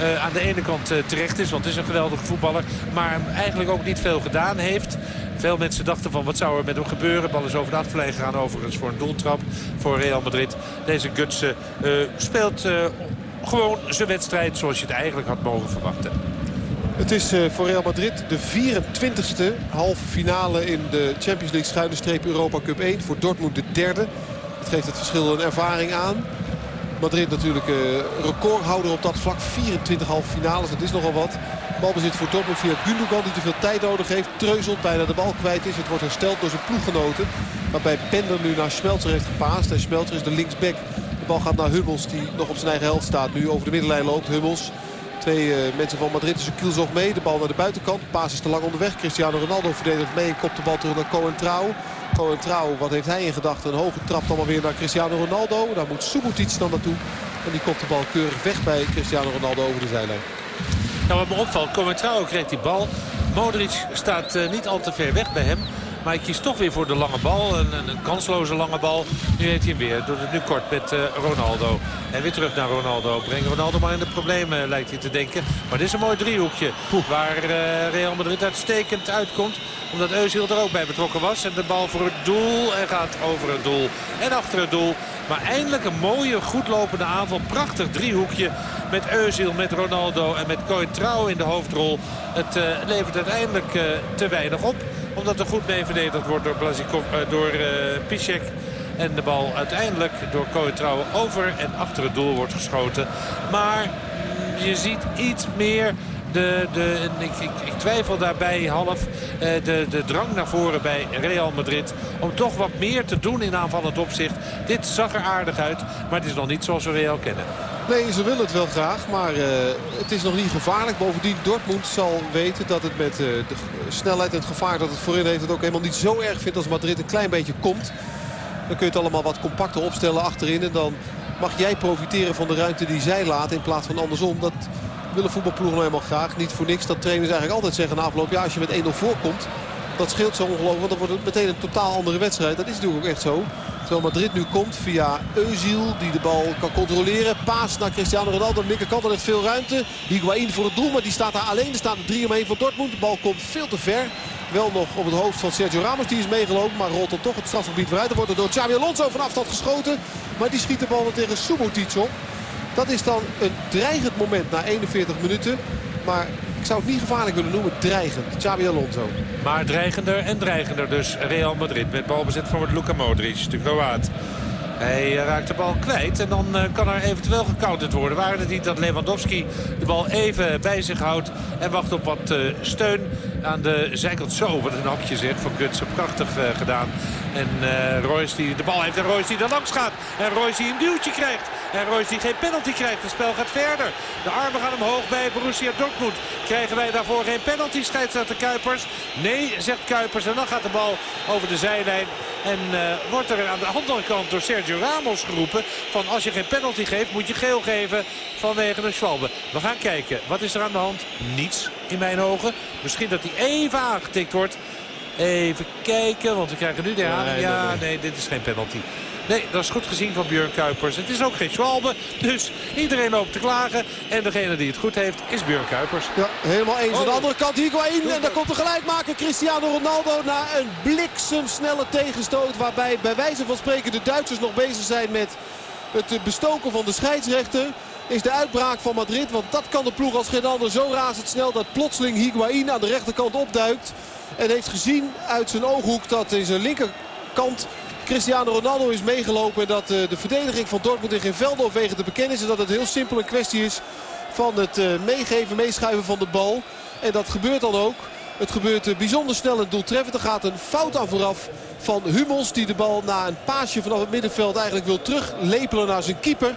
Speaker 8: uh, aan de ene kant uh, terecht is. Want het is een geweldige voetballer. Maar eigenlijk ook niet veel gedaan heeft. Veel mensen dachten van wat zou er met hem gebeuren. De bal is over de achterlijn gegaan overigens voor een doeltrap voor Real Madrid. Deze Gutsen uh, speelt gewoon zijn wedstrijd zoals je het eigenlijk had mogen verwachten.
Speaker 7: Het is voor Real Madrid de 24e halve finale in de Champions League schuine streep Europa Cup 1. Voor Dortmund de derde. Het geeft het verschil een ervaring aan. Madrid natuurlijk uh, recordhouder op dat vlak. 24 halve finales, dat is nogal wat. Balbezit voor Dortmund via Gundogan die te veel tijd nodig heeft. Treuzelt bijna de bal kwijt is. Het wordt hersteld door zijn ploeggenoten. Waarbij Bender nu naar Schmelzer heeft gepaast. En Schmelzer is de linksback. De bal gaat naar Hummels die nog op zijn eigen helft staat. Nu over de middenlijn loopt Hummels. Twee uh, mensen van Madrid is een kielzog mee. De bal naar de buitenkant. Paas is te lang onderweg. Cristiano Ronaldo verdedigt mee en kopt de bal terug naar Cohen Trouw. Cohen Trouw, wat heeft hij in gedachten? Een hoge trap dan weer naar Cristiano Ronaldo. Daar moet Subotic dan naartoe. En die kopt de bal keurig weg bij Cristiano Ronaldo over de zijlijn.
Speaker 8: Nou, wat me opvalt, Cohen Trouw kreeg die bal. Modric staat uh, niet al te ver weg bij hem. Maar hij kiest toch weer voor de lange bal. Een, een, een kansloze lange bal. Nu heeft hij hem weer. Doet het nu kort met Ronaldo. En weer terug naar Ronaldo. Breng Ronaldo maar in de problemen lijkt hij te denken. Maar dit is een mooi driehoekje. Waar Real Madrid uitstekend uitkomt. Omdat Eusiel er ook bij betrokken was. En de bal voor het doel. En gaat over het doel. En achter het doel. Maar eindelijk een mooie, goed lopende aanval. Prachtig driehoekje met Eusiel, met Ronaldo en met Coentrao in de hoofdrol. Het uh, levert uiteindelijk te weinig op. Omdat er goed mee verdedigd wordt door, Blazikov, uh, door Piszek. En de bal uiteindelijk door Coentrao over en achter het doel wordt geschoten. Maar je ziet iets meer de, de, ik, ik, ik, twijfel daarbij half uh, de, de drang naar voren bij Real Madrid. Om toch wat meer te doen in aanvallend opzicht. Dit zag er aardig uit, maar het is nog niet zoals we Real kennen.
Speaker 7: Nee, ze willen het wel graag, maar uh, het is nog niet gevaarlijk. Bovendien, Dortmund zal weten dat het met uh, de snelheid en het gevaar dat het voorin heeft... het ook helemaal niet zo erg vindt als Madrid een klein beetje komt. Dan kun je het allemaal wat compacter opstellen achterin. En dan mag jij profiteren van de ruimte die zij laten in plaats van andersom. Dat willen voetbalploegen nou helemaal graag. Niet voor niks dat trainers eigenlijk altijd zeggen na afloop... ja, als je met 1-0 voorkomt, dat scheelt zo ongelooflijk. Dan wordt het meteen een totaal andere wedstrijd. Dat is natuurlijk ook echt zo. Terwijl Madrid nu komt via Eusiel, die de bal kan controleren. Paas naar Cristiano Ronaldo. Linkerkant heeft veel ruimte. Higuain voor het doel, maar die staat daar alleen. Er staat er drie omheen van Dortmund. De bal komt veel te ver. Wel nog op het hoofd van Sergio Ramos. Die is meegelopen, maar rolt dan toch het strafgebied vooruit. Er wordt er door Xabi Alonso van afstand geschoten. Maar die schiet de bal tegen Subotic op. Dat is dan een dreigend moment na 41 minuten. Maar ik zou het niet gevaarlijk willen noemen. Dreigend. Xabi Alonso.
Speaker 8: Maar dreigender en dreigender dus Real Madrid. Met balbezit van Luka Modric, de Kroaat. Hij raakt de bal kwijt en dan uh, kan er eventueel gecounterd worden. Waren het niet dat Lewandowski de bal even bij zich houdt en wacht op wat uh, steun aan de zijkant. Zo, wat een hakje zegt van Gutsen. Prachtig uh, gedaan. En Royce die de bal heeft en Royce die er langs gaat. En Royce die een duwtje krijgt. En Royce die geen penalty krijgt. Het spel gaat verder. De armen gaan omhoog bij Borussia Dortmund. Krijgen wij daarvoor geen penalty, scheidsrechter Kuipers? Nee, zegt Kuipers. En dan gaat de bal over de zijlijn. En wordt er aan de andere kant door Sergio Ramos geroepen. Van als je geen penalty geeft moet je geel geven vanwege de Schwalbe. We gaan kijken. Wat is er aan de hand? Niets in mijn ogen. Misschien dat hij even aangetikt wordt. Even kijken, want we krijgen nu de herhaling. Ja, nee, dit is geen penalty. Nee, dat is goed gezien van Björn Kuipers. Het is ook geen Schwalbe, dus iedereen loopt te klagen. En degene die het goed heeft is Björn Kuipers.
Speaker 7: Ja, helemaal eens. Aan de andere kant Higuain. En daar komt de gelijkmaker Cristiano Ronaldo na een bliksemsnelle tegenstoot. Waarbij bij wijze van spreken de Duitsers nog bezig zijn met het bestoken van de scheidsrechter is de uitbraak van Madrid. Want dat kan de ploeg als geen ander zo razendsnel dat plotseling Higuain aan de rechterkant opduikt. En heeft gezien uit zijn ooghoek dat in zijn linkerkant Cristiano Ronaldo is meegelopen. En dat de verdediging van Dortmund in geen velden of wegen te bekennen is. En dat het heel simpel een kwestie is van het meegeven, meeschuiven van de bal. En dat gebeurt dan ook. Het gebeurt bijzonder snel en doeltreffend. Er gaat een fout aan vooraf van Hummels. Die de bal na een paasje vanaf het middenveld eigenlijk wil teruglepelen naar zijn keeper.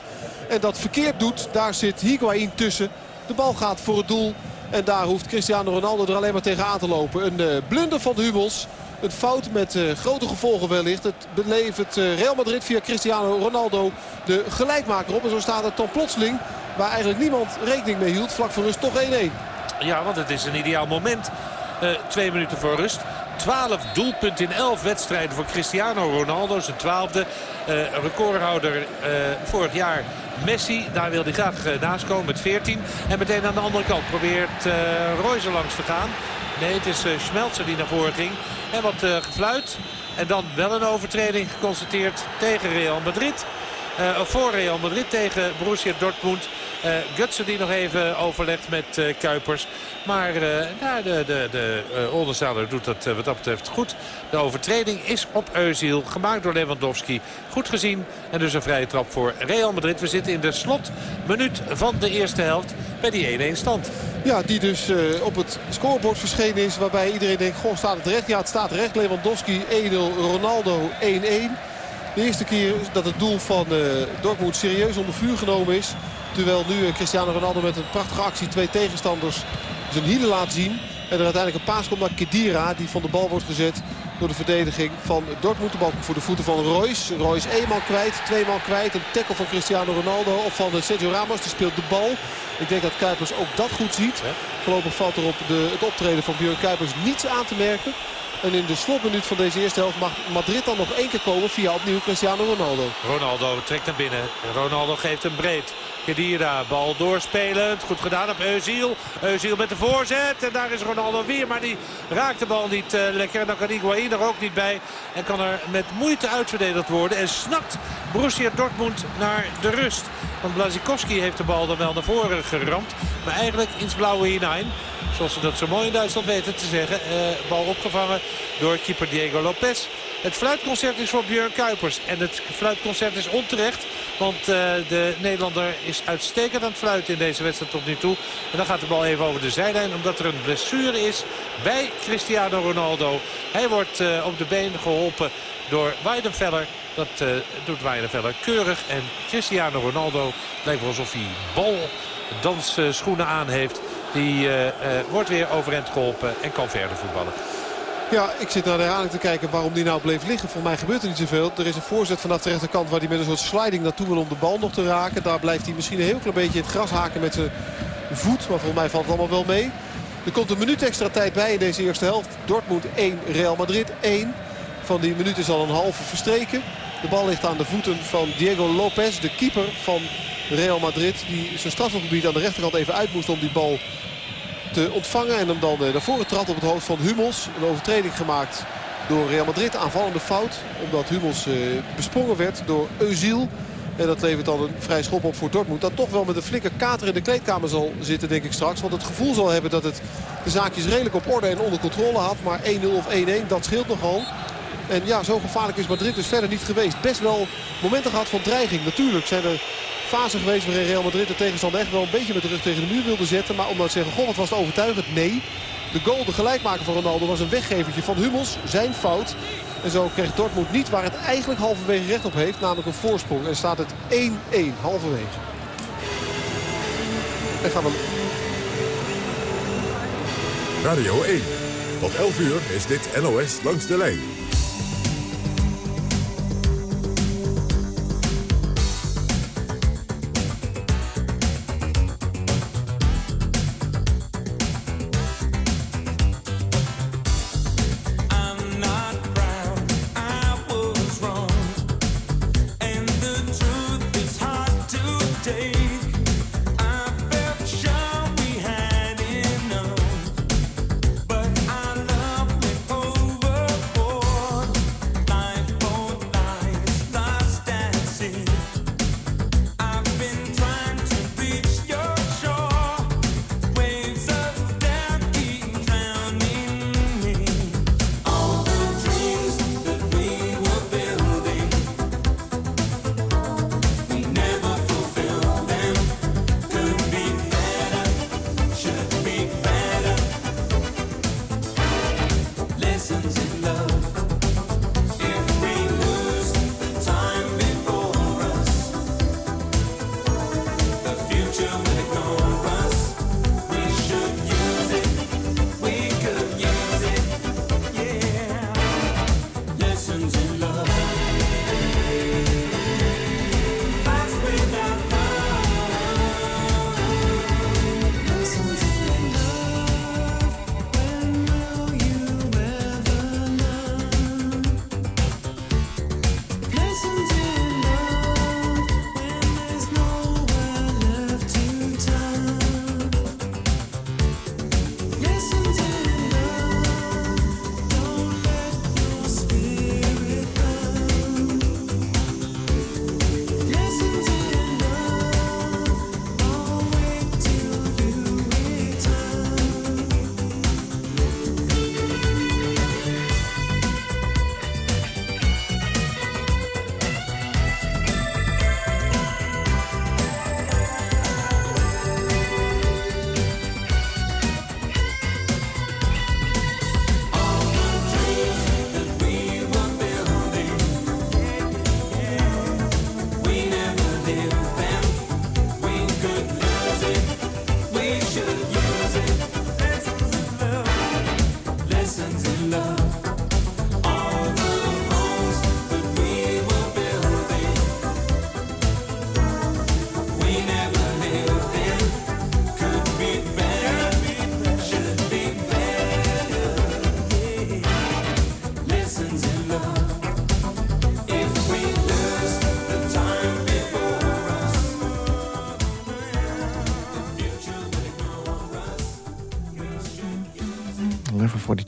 Speaker 7: En dat verkeerd doet. Daar zit Higuain tussen. De bal gaat voor het doel. En daar hoeft Cristiano Ronaldo er alleen maar tegen aan te lopen. Een uh, blunder van de Hummels. Een fout met uh, grote gevolgen wellicht. Het belevert uh, Real Madrid via Cristiano Ronaldo de gelijkmaker op. En zo staat het dan plotseling, waar eigenlijk niemand rekening mee hield, vlak voor rust toch 1-1.
Speaker 8: Ja, want het is een ideaal moment. twee minuten voor rust. 12 doelpunten in 11 wedstrijden voor Cristiano Ronaldo. Zijn twaalfde uh, recordhouder uh, vorig jaar Messi. Daar wil hij graag uh, naast komen met 14. En meteen aan de andere kant probeert uh, Royce langs te gaan. Nee, het is Schmelzer die naar voren ging. En wat gefluit. En dan wel een overtreding geconstateerd tegen Real Madrid. Voor Real Madrid tegen Borussia Dortmund. Uh, Gutsen die nog even overlegt met uh, Kuipers. Maar nou, de, de, de doet dat wat dat betreft goed. De overtreding is op Eusiel. Gemaakt door Lewandowski. Goed gezien. En dus een vrije trap voor Real Madrid. We zitten in de slotminuut van de eerste helft. Bij die 1-1 stand.
Speaker 7: Ja, die dus op het scorebord verschenen is. Waarbij iedereen denkt, goh, staat het recht? Ja, het staat recht. Lewandowski 1-0, Ronaldo 1-1. De eerste keer dat het doel van uh, Dortmund serieus onder vuur genomen is. Terwijl nu uh, Cristiano Ronaldo met een prachtige actie twee tegenstanders zijn hielen laat zien. En er uiteindelijk een paas komt naar Kedira. Die van de bal wordt gezet door de verdediging van Dortmund. De bal voor de voeten van Royce. Royce eenmaal kwijt, tweemaal kwijt. Een tackle van Cristiano Ronaldo of van Sergio Ramos. Die speelt de bal. Ik denk dat Kuipers ook dat goed ziet. Voorlopig valt er op de, het optreden van Björn Kuipers niets aan te merken. En in de slotminuut van deze eerste helft mag Madrid dan nog één keer komen via opnieuw Cristiano Ronaldo.
Speaker 8: Ronaldo trekt naar binnen. Ronaldo geeft hem breed. Kedira, bal doorspelend. Goed gedaan op Eusiel. Eusiel met de voorzet. En daar is Ronaldo weer. Maar die raakt de bal niet uh, lekker. En dan kan Higuain er ook niet bij. En kan er met moeite uitverdedigd worden. En snakt Borussia Dortmund naar de rust. Want Blazikowski heeft de bal dan wel naar voren geramd. Maar eigenlijk ins blauwe hinein. Zoals ze dat zo mooi in Duitsland weten te zeggen. Uh, bal opgevangen door keeper Diego Lopez. Het fluitconcert is voor Björn Kuipers. En het fluitconcert is onterecht. Want uh, de Nederlander is uitstekend aan het fluiten in deze wedstrijd tot nu toe. En dan gaat de bal even over de zijlijn. Omdat er een blessure is bij Cristiano Ronaldo. Hij wordt uh, op de been geholpen door Weidenfeller. Dat uh, doet Weidenfeller keurig. En Cristiano Ronaldo lijkt wel alsof hij bal dansschoenen aan heeft. Die wordt weer overeind geholpen en kan verder voetballen.
Speaker 7: Ja, ik zit naar de herhaling te kijken waarom die nou bleef liggen. Voor mij gebeurt er niet zoveel. Er is een voorzet vanaf de rechterkant waar hij met een soort sliding naartoe wil om de bal nog te raken. Daar blijft hij misschien een heel klein beetje in het gras haken met zijn voet. Maar volgens mij valt het allemaal wel mee. Er komt een minuut extra tijd bij in deze eerste helft. Dortmund 1, Real Madrid 1. Van die minuut is al een halve verstreken. De bal ligt aan de voeten van Diego Lopez, de keeper van Real Madrid. Die zijn strafgebied aan de rechterkant even uit moest om die bal te ontvangen. En hem dan naar voren trad op het hoofd van Hummels. Een overtreding gemaakt door Real Madrid. Aanvallende fout. Omdat Hummels besprongen werd door Eusiel. En dat levert dan een vrij schop op voor Dortmund. Dat toch wel met een flinke kater in de kleedkamer zal zitten denk ik straks. Want het gevoel zal hebben dat het de zaakjes redelijk op orde en onder controle had. Maar 1-0 of 1-1 dat scheelt nogal. En ja, zo gevaarlijk is Madrid dus verder niet geweest. Best wel momenten gehad van dreiging. Natuurlijk zijn er fase geweest waarin Real Madrid de tegenstander echt wel een beetje met de rug tegen de muur wilde zetten. Maar omdat ze zeggen, goh, wat was het overtuigend? Nee. De goal, de gelijkmaker van Ronaldo, was een weggevertje van Hummels. Zijn fout. En zo kreeg Dortmund niet waar het eigenlijk halverwege recht op heeft. Namelijk een voorsprong. En staat het 1-1 halverwege. En gaan we...
Speaker 9: Radio 1. Tot 11 uur is dit NOS langs de lijn.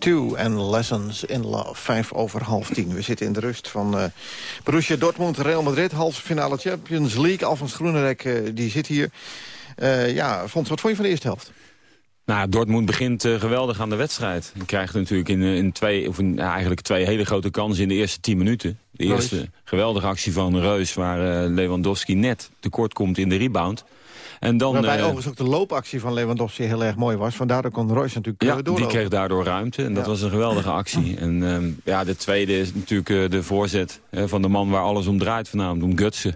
Speaker 6: 42 en Lessons in Love. Vijf over half tien. We zitten in de rust van uh, Borussia Dortmund, Real Madrid. Halve finale Champions League. Alfons Groenerek uh, die zit hier. Uh, ja, Fons, wat vond je van de eerste helft?
Speaker 10: Nou, Dortmund begint uh, geweldig aan de wedstrijd. Je krijgt natuurlijk in, in twee, of in, eigenlijk twee hele grote kansen in de eerste tien minuten. De eerste Reus. geweldige actie van Reus, waar Lewandowski net tekort komt in de rebound.
Speaker 6: En dan, Waarbij uh, overigens ook de loopactie van Lewandowski heel erg mooi was. Vandaar kon Royce natuurlijk
Speaker 10: ja,
Speaker 6: doorlopen.
Speaker 10: die kreeg daardoor ruimte. En dat was een geweldige actie. En uh, ja, de tweede is natuurlijk uh, de voorzet van de man waar alles om draait vanavond. Om Gutsen.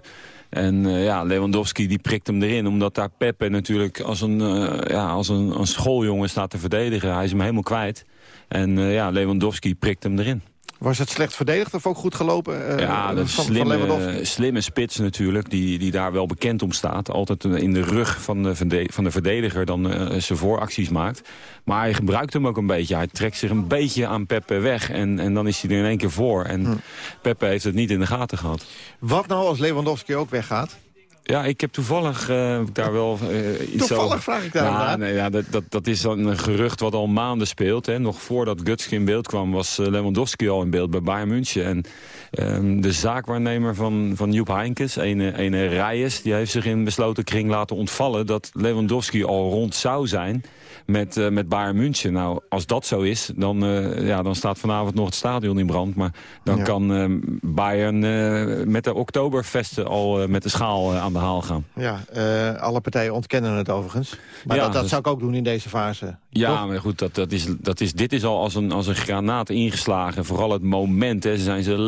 Speaker 10: En uh, ja, Lewandowski die prikt hem erin. Omdat daar Pepe natuurlijk als een, uh, ja, als een, een schooljongen staat te verdedigen. Hij is hem helemaal kwijt. En uh, ja, Lewandowski prikt hem erin.
Speaker 6: Was het slecht verdedigd of ook goed gelopen uh,
Speaker 10: ja, dat
Speaker 6: van,
Speaker 10: slimme,
Speaker 6: van
Speaker 10: slimme spits natuurlijk, die, die daar wel bekend om staat. Altijd in de rug van de, van de verdediger dan uh, zijn vooracties maakt. Maar hij gebruikt hem ook een beetje. Hij trekt zich een beetje aan Pepe weg en, en dan is hij er in één keer voor. En hm. Pepe heeft het niet in de gaten gehad.
Speaker 6: Wat nou als Lewandowski ook weggaat?
Speaker 10: Ja, ik heb toevallig uh, daar wel uh, iets
Speaker 6: Toevallig
Speaker 10: over...
Speaker 6: vraag ik daar
Speaker 10: ja, nee, ja, dat, dat, dat is een gerucht wat al maanden speelt. Hè. Nog voordat Gutske in beeld kwam was uh, Lewandowski al in beeld bij Bayern München. En um, de zaakwaarnemer van, van Joep Heinkes, een, een Rijers... die heeft zich in besloten kring laten ontvallen... dat Lewandowski al rond zou zijn met, uh, met Bayern München. Nou, als dat zo is, dan, uh, ja, dan staat vanavond nog het stadion in brand. Maar dan ja. kan uh, Bayern met de Oktoberfesten al met de schaal aan de haal gaan.
Speaker 6: Ja, alle partijen ontkennen het overigens. Maar ja, dat, dat, dat, zou ik ook doen in deze fase.
Speaker 10: Ja,
Speaker 6: toch?
Speaker 10: maar goed, dat, dat is, dat is, dit is al als een, als een granaat ingeslagen. Vooral het moment, hè, zijn ze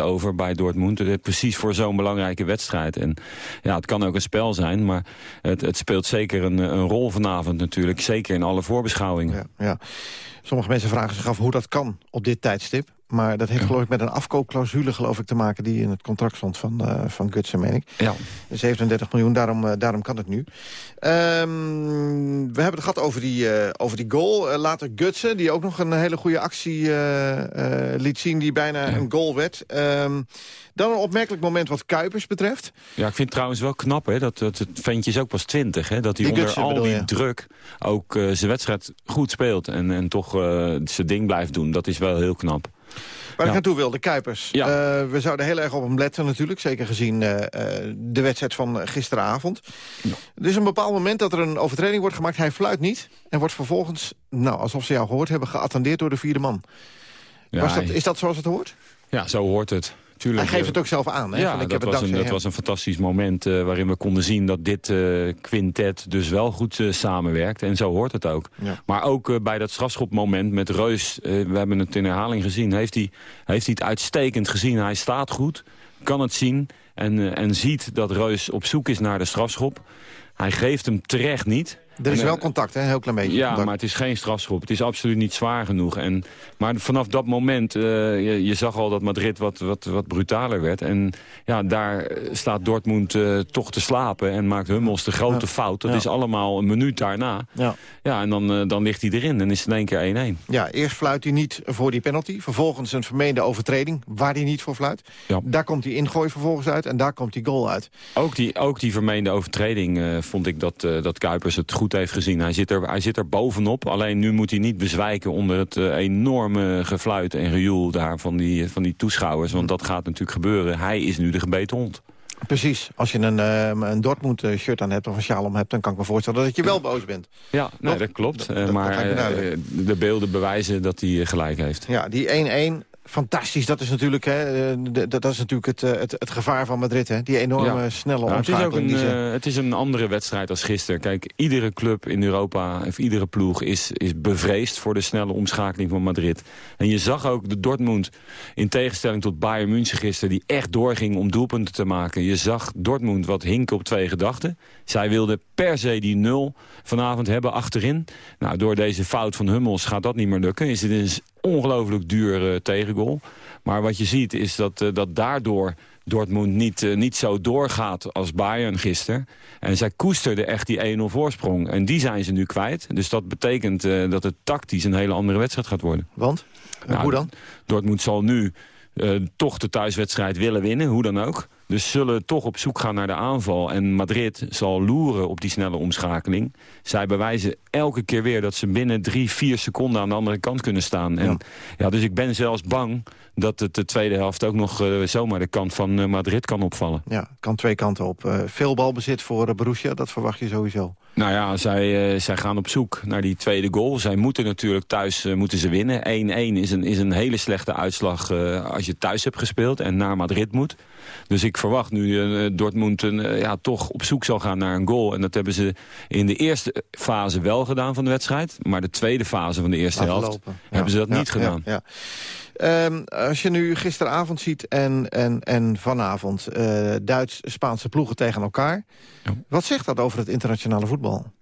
Speaker 10: over bij Dortmund. Precies voor zo'n belangrijke wedstrijd. En ja, het kan ook een spel zijn, maar het, het speelt zeker een, een rol vanavond natuurlijk. Zeker in alle voorbeschouwingen.
Speaker 6: Ja, ja. Sommige mensen vragen zich af hoe dat kan op dit tijdstip. Maar dat heeft geloof ik met een afkoopclausule geloof ik, te maken... die in het contract stond van, uh, van Gutsen, meen ik.
Speaker 10: Ja.
Speaker 6: 37 miljoen, daarom, uh, daarom kan het nu. Um, we hebben het gehad over die, uh, over die goal. Later Gutsen, die ook nog een hele goede actie liet zien... die bijna ja. een goal werd. Um, dan een opmerkelijk moment wat Kuipers betreft.
Speaker 10: Ja, ik vind het trouwens wel knap hè, dat, dat het ventje is ook pas 20. Hè, dat hij onder Gutsen, al die je? druk ook zijn wedstrijd goed speelt... en, en toch zijn ding blijft doen. Dat is wel heel knap.
Speaker 6: Waar ja. ik naartoe wilde, Kuipers. Ja. Uh, we zouden heel erg op hem letten natuurlijk. Zeker gezien uh, de wedstrijd van gisteravond. Ja. Er is een bepaald moment dat er een overtreding wordt gemaakt. Hij fluit niet. En wordt vervolgens, nou, alsof ze jou gehoord hebben... geattendeerd door de vierde man. Was dat, is dat zoals het hoort?
Speaker 10: Ja, zo hoort het. Tuurlijk,
Speaker 6: Hij geeft het ook zelf aan. Hè?
Speaker 10: Ja,
Speaker 6: van, ik
Speaker 10: dat,
Speaker 6: heb
Speaker 10: was een, dat was een fantastisch moment uh, waarin we konden zien dat dit uh, quintet dus wel goed uh, samenwerkt. En zo hoort het ook.
Speaker 6: Ja.
Speaker 10: Maar ook bij dat strafschopmoment met Reus, we hebben het in herhaling gezien, heeft hij, heeft hij het uitstekend gezien. Hij staat goed, kan het zien en, en ziet dat Reus op zoek is naar de strafschop. Hij geeft hem terecht niet.
Speaker 6: Er is en, wel contact, hè? Een heel klein beetje.
Speaker 10: Ja,
Speaker 6: contact.
Speaker 10: maar het is geen strafschop. Het is absoluut niet zwaar genoeg. En, maar vanaf dat moment, uh, je, je, zag al dat Madrid wat, wat, wat brutaler werd. En ja, daar staat Dortmund uh, toch te slapen en maakt Hummels de grote ja. fout. Dat
Speaker 6: ja.
Speaker 10: is allemaal een minuut daarna.
Speaker 6: Ja,
Speaker 10: ja en dan, uh, dan ligt hij erin en is het in één keer 1-1.
Speaker 6: Ja, eerst fluit hij niet voor die penalty. Vervolgens een vermeende overtreding waar hij niet voor fluit.
Speaker 10: Ja.
Speaker 6: Daar komt die ingooi vervolgens uit en daar komt die goal uit.
Speaker 10: Ook die, ook die vermeende overtreding vond ik dat, dat Kuipers het goed heeft gezien. Hij zit, er, hij zit er bovenop. Alleen nu moet hij niet bezwijken onder het uh, enorme gefluit en gejoel daar van die, van die toeschouwers. Want dat gaat natuurlijk gebeuren. Hij is nu de gebeten hond.
Speaker 6: Precies. Als je een, uh, een Dortmund-shirt aan hebt of een sjaal om hebt... dan kan ik me voorstellen dat je wel boos bent.
Speaker 10: Ja, nee, dat klopt. Maar de beelden bewijzen dat hij gelijk heeft.
Speaker 6: Ja, die 1-1 fantastisch. Dat is natuurlijk, hè, dat is natuurlijk het, het, het gevaar van Madrid. Hè? Die enorme ja. snelle
Speaker 10: ja, het is ook een, uh, het is een andere wedstrijd als gisteren. Kijk, iedere club in Europa, of iedere ploeg is, is bevreesd... voor de snelle omschakeling van Madrid. En je zag ook de Dortmund, in tegenstelling tot Bayern München gisteren... die echt doorging om doelpunten te maken. Je zag Dortmund wat hinken op twee gedachten. Zij wilden per se die nul vanavond hebben achterin. Nou, door deze fout van Hummels gaat dat niet meer lukken. Is het een ongelooflijk duur uh, tegengoal. Maar wat je ziet is dat, uh, dat daardoor Dortmund niet, uh, niet zo doorgaat als Bayern gisteren. En zij koesterden echt die 1-0 voorsprong. En die zijn ze nu kwijt. Dus dat betekent dat het tactisch een hele andere wedstrijd gaat worden.
Speaker 6: Want?
Speaker 10: Nou,
Speaker 6: hoe dan?
Speaker 10: Dortmund zal nu toch de thuiswedstrijd willen winnen, hoe dan ook. Dus zullen toch op zoek gaan naar de aanval. En Madrid zal loeren op die snelle omschakeling. Zij bewijzen elke keer weer dat ze binnen drie, vier seconden aan de andere kant kunnen staan. En, ja. dus ik ben zelfs bang dat het de tweede helft ook nog uh, zomaar de kant van uh, Madrid kan opvallen.
Speaker 6: Ja, kan twee kanten op. Uh, veel balbezit voor Borussia, dat verwacht je sowieso.
Speaker 10: Nou ja, zij, uh, zij gaan op zoek naar die tweede goal. Zij moeten natuurlijk thuis uh, moeten ze winnen. 1-1 is een, is een hele slechte uitslag uh, als je thuis hebt gespeeld en naar Madrid moet. Dus ik verwacht nu Dortmund een, ja, toch op zoek zal gaan naar een goal. En dat hebben ze in de eerste fase wel gedaan van de wedstrijd. Maar de tweede fase van de eerste helft ja. hebben ze dat
Speaker 6: ja,
Speaker 10: niet gedaan.
Speaker 6: Ja, um, als je nu gisteravond ziet en, en, en vanavond Duits-Spaanse ploegen tegen elkaar... Wat zegt dat over het internationale voetbal?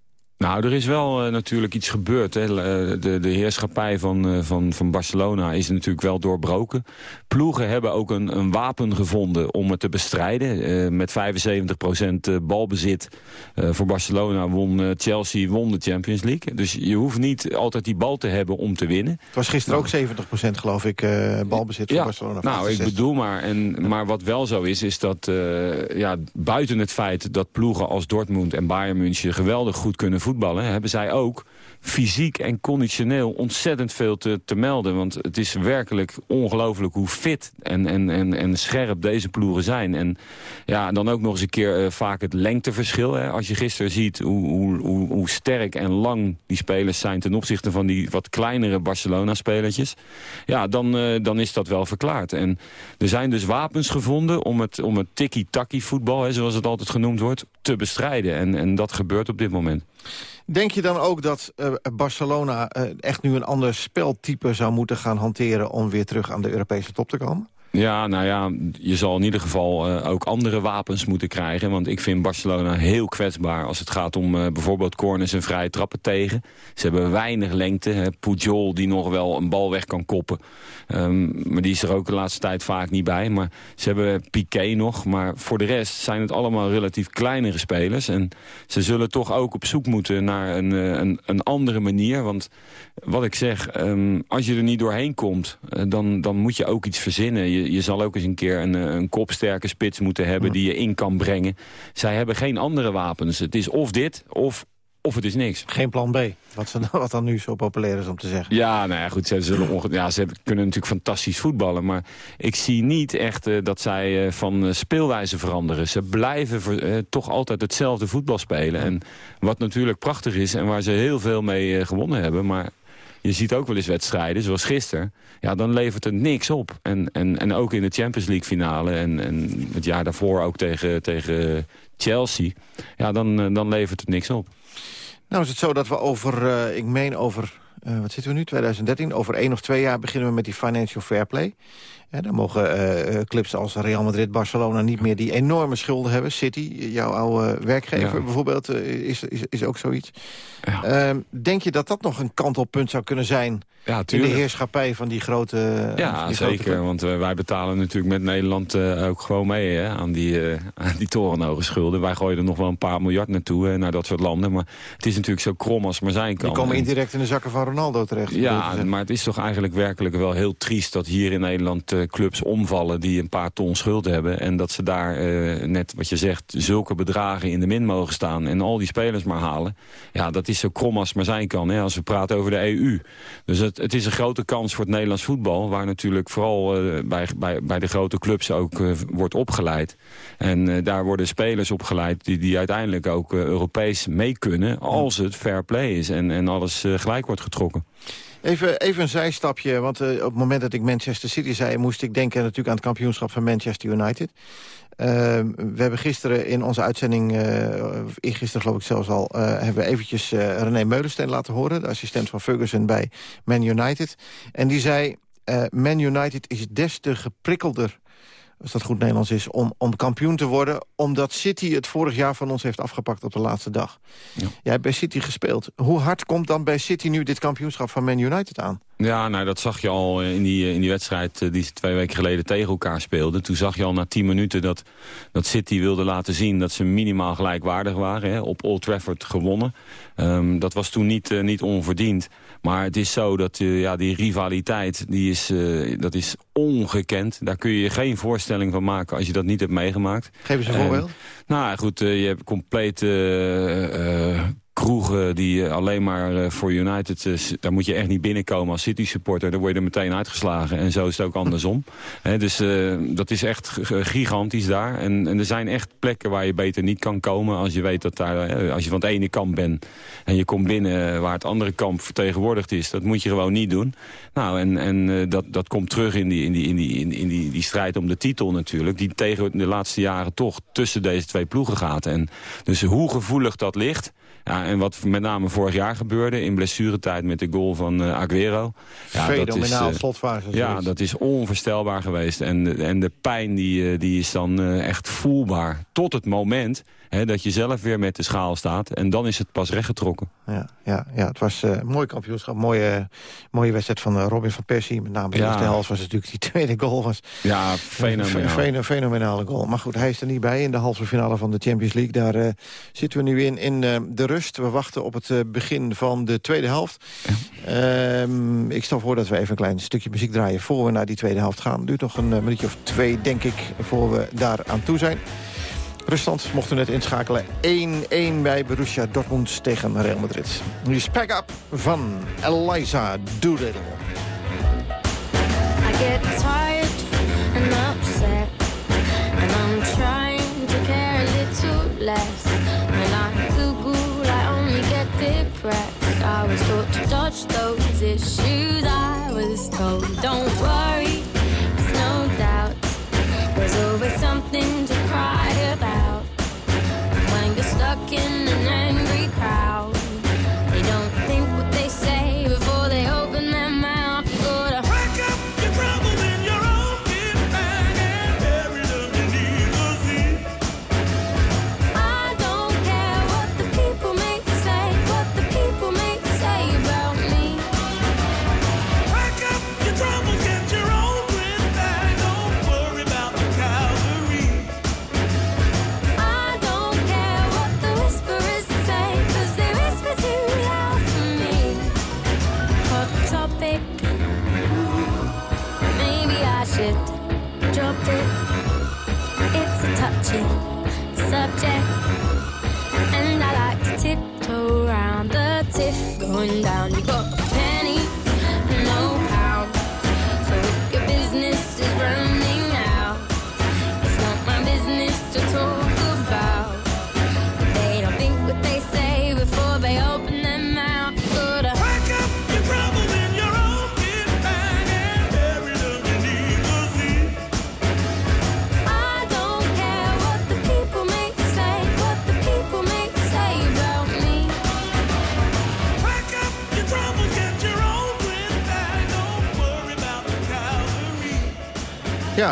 Speaker 10: Nou, er is wel uh, natuurlijk iets gebeurd. Hè. Eh, de, de heerschappij van, uh, van, van Barcelona is natuurlijk wel doorbroken. Ploegen hebben ook een, een wapen gevonden om het te bestrijden. Uh, met 75% balbezit voor Barcelona won Chelsea won de Champions League. Dus je hoeft niet altijd die bal te hebben om te winnen.
Speaker 6: Het was gisteren nou, ook 70% geloof ik balbezit voor Barcelona.
Speaker 10: Nou, ik bedoel maar. En, maar wat wel zo is, is dat ja, buiten het feit dat ploegen als Dortmund en Bayern München geweldig goed kunnen voetballen voetballen... hebben zij ook fysiek en conditioneel ontzettend veel te, te melden. Want het is werkelijk ongelooflijk hoe fit en, en, en, en scherp deze ploegen zijn. En ja, dan ook nog eens een keer uh, vaak het lengteverschil. Hè. Als je gisteren ziet hoe, hoe, hoe, sterk en lang die spelers zijn... ten opzichte van die wat kleinere Barcelona-spelertjes... ja, dan, uh, dan is dat wel verklaard. En er zijn dus wapens gevonden om het, om het tiki-taki voetbal... Zoals het altijd genoemd wordt, te bestrijden. En, en dat gebeurt op dit moment.
Speaker 6: Denk je dan ook dat uh, Barcelona uh, echt nu een ander speltype zou moeten gaan hanteren... om weer terug aan de Europese top te komen?
Speaker 10: Ja, nou ja, je zal in ieder geval uh, ook andere wapens moeten krijgen. Want ik vind Barcelona heel kwetsbaar als het gaat om uh, bijvoorbeeld corners en vrije trappen tegen. Ze hebben weinig lengte. Hè. Pujol die nog wel een bal weg kan koppen. Um, maar die is er ook de laatste tijd vaak niet bij. Maar ze hebben Piqué nog. Maar voor de rest zijn het allemaal relatief kleinere spelers. En ze zullen toch ook op zoek moeten naar een, een, een andere manier. Want wat ik zeg, um, als je er niet doorheen komt, uh, dan, dan moet je ook iets verzinnen. Je, je zal ook eens een keer een, een kopsterke spits moeten hebben die je in kan brengen. Zij hebben geen andere wapens. Het is of dit, of, of het is niks.
Speaker 6: Geen plan B, wat, ze, wat dan nu zo populair is om te zeggen.
Speaker 10: Ja, nou ja, goed, ze, zullen ja, ze kunnen natuurlijk fantastisch voetballen. Maar ik zie niet echt uh, dat zij uh, van speelwijze veranderen. Ze blijven toch altijd hetzelfde voetbal spelen. En wat natuurlijk prachtig is en waar ze heel veel mee gewonnen hebben. Maar je ziet ook wel eens wedstrijden, zoals gisteren. Ja, dan levert het niks op. En, en, en ook in de Champions League finale en, en het jaar daarvoor ook tegen, tegen Chelsea. Ja, dan, dan levert het niks op.
Speaker 6: Nou is het zo dat we over, uh, ik meen over, uh, wat zitten we nu, 2013... over één of twee jaar beginnen we met die financial fair play. Ja, dan mogen uh, clubs als Real Madrid, Barcelona niet meer die enorme schulden hebben. City, jouw oude werkgever ja. bijvoorbeeld, is, is, is ook zoiets. Ja. Uh, denk je dat dat nog een kantelpunt zou kunnen zijn...
Speaker 10: Ja,
Speaker 6: in de heerschappij van die grote
Speaker 10: Ja,
Speaker 6: die
Speaker 10: zeker.
Speaker 6: Grote
Speaker 10: want uh, wij betalen natuurlijk met Nederland uh, ook gewoon mee hè, aan die, aan die torenhoge schulden. Wij gooien er nog wel een paar miljard naartoe, naar dat soort landen. Maar het is natuurlijk zo krom als maar zijn kan.
Speaker 6: Die komen indirect in de zakken van Ronaldo terecht.
Speaker 10: Ja, maar het is toch eigenlijk werkelijk wel heel triest... dat hier in Nederland clubs omvallen die een paar ton schuld hebben... en dat ze daar, net wat je zegt, zulke bedragen in de min mogen staan... en al die spelers maar halen. Ja, dat is zo krom als maar zijn kan, hè, als we praten over de EU. Dus het, het is een grote kans voor het Nederlands voetbal... waar natuurlijk vooral uh, bij, bij, bij de grote clubs ook wordt opgeleid. En daar worden spelers opgeleid die, die uiteindelijk ook Europees mee kunnen... als het fair play is en, en alles gelijk wordt getrokken.
Speaker 6: Even, even een zijstapje, want uh, op het moment dat ik Manchester City zei... moest ik denken natuurlijk aan het kampioenschap van Manchester United. Uh, we hebben gisteren in onze uitzending, uh, gisteren geloof ik zelfs al... hebben we eventjes René Meulensteen laten horen... de assistent van Ferguson bij Man United. En die zei, Man United is des te geprikkelder als dat goed Nederlands is, om, om kampioen te worden... omdat City het vorig jaar van ons heeft afgepakt op de laatste dag. Ja. Jij hebt bij City gespeeld. Hoe hard komt dan bij City nu dit kampioenschap van Man United aan?
Speaker 10: Ja, nou, dat zag je al in die, in die wedstrijd die ze twee weken geleden tegen elkaar speelden. Toen zag je al na tien minuten dat, dat City wilde laten zien dat ze minimaal gelijkwaardig waren. Hè, op Old Trafford gewonnen. Um, dat was toen niet, uh, niet onverdiend. Maar het is zo dat uh, ja, die rivaliteit, die is, uh, dat is ongekend. Daar kun je je geen voorstelling van maken als je dat niet hebt meegemaakt.
Speaker 6: Geef eens een voorbeeld.
Speaker 10: Nou goed, je hebt complete kroegen die eh, alleen maar uh, voor United... Uh, daar moet je echt niet binnenkomen als City-supporter. Dan word je er meteen uitgeslagen. En zo is het ook andersom. dus dat is echt gigantisch daar. En, en, er zijn echt plekken waar je beter niet kan komen... als je weet dat daar, als je van het ene kamp bent... en je komt binnen waar het andere kamp vertegenwoordigd is. Dat moet je gewoon niet doen. Nou, en, en dat, dat komt terug in, die, in, die, in, die, in, in die, die strijd om de titel natuurlijk... die tegen de laatste jaren toch tussen deze twee ploegen gaat. En dus hoe gevoelig dat ligt... Ja, en wat met name vorig jaar gebeurde in blessuretijd met de goal van uh, Aguero.
Speaker 6: Ja, Fenomenaal dat is, slotfase.
Speaker 10: Ja, dat is onvoorstelbaar geweest. En, en de pijn die, eh, die is dan echt voelbaar. Tot het moment dat je zelf weer met de schaal staat. En dan is het pas rechtgetrokken.
Speaker 6: Ja, ja, ja het was een mooi kampioenschap. Mooie, mooie wedstrijd van Robin van Persie. Met name de ja. eerste helft was natuurlijk die tweede goal. Was
Speaker 10: ja, fenomenaal.
Speaker 6: Een fenomenale goal. Maar goed, hij is er niet bij in de halve finale van de Champions League. Daar uh, zitten we nu in, in de rust. We wachten op het begin van de tweede helft. Um, ik stel voor dat we even een klein stukje muziek draaien... voor we naar die tweede helft gaan. Duurt nog een minuutje of twee, denk ik, voor we daar aan toe zijn. Ruststand mochten net inschakelen. 1-1 bij Borussia Dortmund tegen Real Madrid. Nu is Pack Up van Eliza Doolittle. I get tired and upset And I'm trying to care a little less I was taught to dodge those issues. I was told don't worry, there's no doubt. There's always something to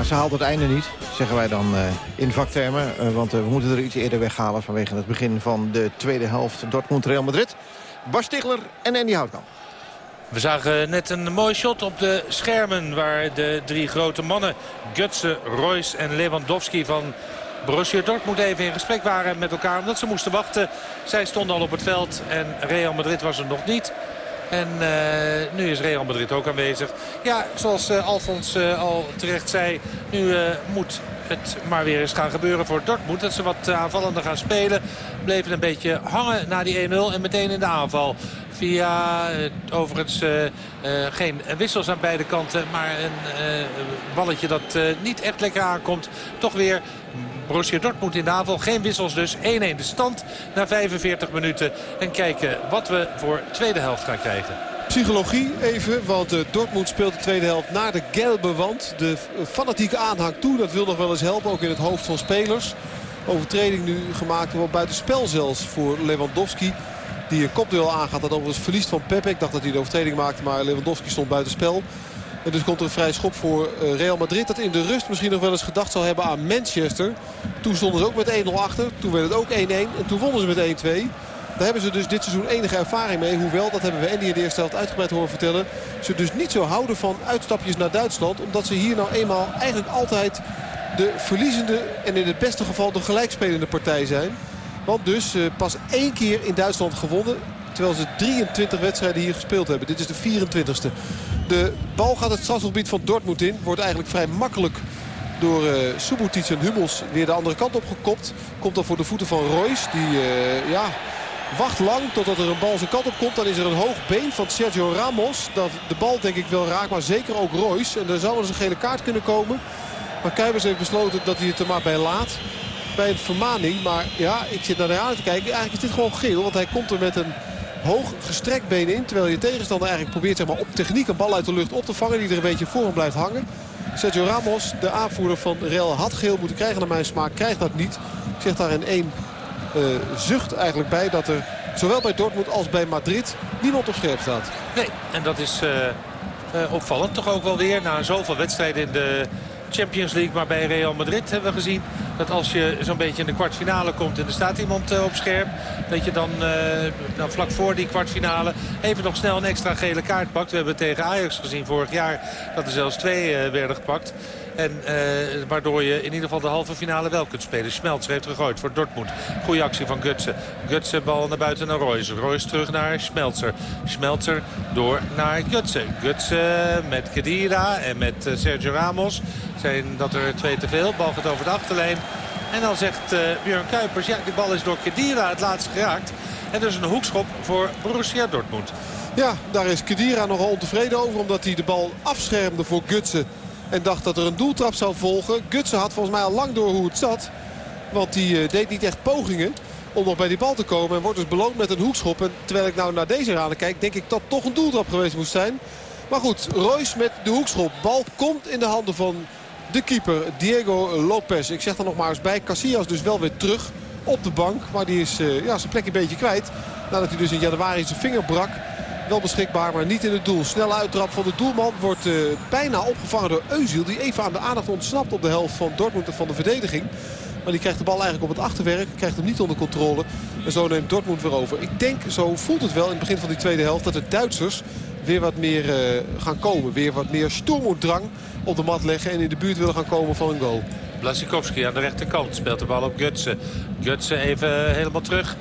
Speaker 6: Ja, ze haalt het einde niet, zeggen wij dan eh, in vaktermen. Eh, want eh, we moeten er iets eerder weghalen vanwege het begin van de tweede helft Dortmund-Real Madrid. Bas Stigler en Andy Houtkamp.
Speaker 8: We zagen net een mooi shot op de schermen waar de drie grote mannen... Gutsen, Royce en Lewandowski van Borussia Dortmund even in gesprek waren met elkaar. Omdat ze moesten wachten. Zij stonden al op het veld en Real Madrid was er nog niet. En eh, nu is Real Madrid ook aanwezig. Ja, zoals eh, Alfons eh, al terecht zei, nu moet het maar weer eens gaan gebeuren voor Dortmund. Dat ze wat aanvallender gaan spelen. Bleven een beetje hangen na die 1-0 en meteen in de aanval. Via overigens geen wissels aan beide kanten. Maar een balletje dat niet echt lekker aankomt. Toch weer Borussia Dortmund in de aanval. Geen wissels dus. 1-1 de stand na 45 minuten. En kijken wat we voor tweede helft gaan krijgen.
Speaker 7: Psychologie even, want Dortmund speelt de tweede helft naar de gelbe wand. De fanatieke aanhang toe, dat wil nog wel eens helpen, ook in het hoofd van spelers. Overtreding nu gemaakt, wordt buitenspel zelfs voor Lewandowski. Die een kopduel aangaat, dat overigens verliest van Pepe. Ik dacht dat hij de overtreding maakte, maar Lewandowski stond buitenspel. En dus komt er een vrij schop voor eh, Real Madrid. Dat in de rust misschien nog wel eens gedacht zal hebben aan Manchester. Toen stonden ze ook met 1-0 achter. Toen werd het ook 1-1 en toen wonnen ze met 1-2. Daar hebben ze dus dit seizoen enige ervaring mee. Hoewel, dat hebben we Andy in de eerste helft uitgebreid horen vertellen. Ze dus niet zo houden van uitstapjes naar Duitsland. Omdat ze hier nou eenmaal eigenlijk altijd de verliezende en in het beste geval de gelijkspelende partij zijn. Want dus eh, pas één keer in Duitsland gewonnen. Terwijl ze 23 wedstrijden hier gespeeld hebben. Dit is de 24ste. De bal gaat het strafgebied van Dortmund in. Wordt eigenlijk vrij makkelijk door uh, Subotic en Hummels weer de andere kant op gekopt. Komt dan voor de voeten van Royce. Die uh, ja, wacht lang totdat er een bal zijn kant op komt. Dan is er een hoog been van Sergio Ramos. Dat de bal denk ik wel raakt, maar zeker ook Royce. En er zou eens een gele kaart kunnen komen. Maar Kuipers heeft besloten dat hij het er maar bij laat. Bij een vermaning. Maar ja, ik zit naar de aan te kijken. Eigenlijk is dit gewoon geel. Want hij komt er met een hoog gestrekt been in. Terwijl je tegenstander eigenlijk probeert zeg maar, op techniek een bal uit de lucht op te vangen. Die er een beetje voor hem blijft hangen. Sergio Ramos, de aanvoerder van Real, had geel moeten krijgen naar mijn smaak. Krijgt dat niet. Ik zeg daar in één uh, zucht eigenlijk bij dat er zowel bij Dortmund als bij Madrid niemand op scherp staat.
Speaker 8: Nee, en dat is uh, uh, opvallend toch ook wel weer. Na zoveel wedstrijden in de Champions League. Maar bij Real Madrid hebben we gezien dat als je zo'n beetje in de kwartfinale komt... en er staat iemand uh, op scherp... dat je dan, uh, dan vlak voor die kwartfinale even nog snel een extra gele kaart pakt. We hebben tegen Ajax gezien vorig jaar dat er zelfs twee uh, werden gepakt. En uh, waardoor je in ieder geval de halve finale wel kunt spelen. Schmelzer heeft gegooid voor Dortmund. Goeie actie van Gutsen. Gutsen bal naar buiten naar Royce. Royce terug naar Schmelzer. Schmelzer door naar Gutsen. Gutsen met Kedira en met Sergio Ramos. Zijn dat er twee te veel. Bal gaat over de achterlijn. En dan zegt uh, Björn Kuipers, ja die bal is door Kedira het laatst geraakt. En dus een hoekschop voor Borussia Dortmund.
Speaker 7: Ja, daar is Kedira nogal ontevreden over. Omdat hij de bal afschermde voor Gutsen. En dacht dat er een doeltrap zou volgen. Gutsen had volgens mij al lang door hoe het zat. Want die uh, deed niet echt pogingen om nog bij die bal te komen. En wordt dus beloond met een hoekschop. En terwijl ik nou naar deze raden kijk, denk ik dat toch een doeltrap geweest moest zijn. Maar goed, Royce met de hoekschop. Bal komt in de handen van de keeper Diego Lopez. Ik zeg er nog maar eens bij. Casillas dus wel weer terug op de bank. Maar die is uh, ja, zijn plek een beetje kwijt. Nadat hij dus in januari zijn vinger brak. Wel beschikbaar, maar niet in het doel. Snelle uittrap van de doelman wordt uh, bijna opgevangen door Eusiel. Die even aan de aandacht ontsnapt op de helft van Dortmund en van de verdediging. Maar die krijgt de bal eigenlijk op het achterwerk. Krijgt hem niet onder controle. En zo neemt Dortmund weer over. Ik denk, zo voelt het wel in het begin van die tweede helft... dat de Duitsers weer wat meer uh, gaan komen. Weer wat meer stoermoeddrang op de mat leggen. En in de buurt willen gaan komen van een goal.
Speaker 8: Blasikowski aan de rechterkant speelt de bal op Gutsen. Gutsen even helemaal terug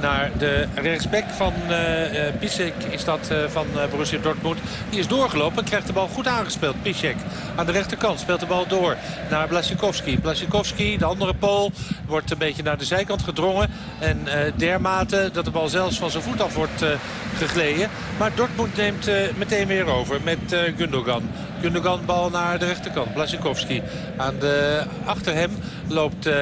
Speaker 8: naar de rechtsback van uh, uh, Pisek is dat van Borussia Dortmund. Die is doorgelopen, krijgt de bal goed aangespeeld. Pisek aan de rechterkant speelt de bal door naar Blasikowski. Blasikowski, de andere Pool, wordt een beetje naar de zijkant gedrongen. En dermate dat de bal zelfs van zijn voet af wordt gegleden. Maar Dortmund neemt meteen weer over met Gundogan. Gundogan bal naar de rechterkant. Blasikowski. Aan de, achter hem loopt uh,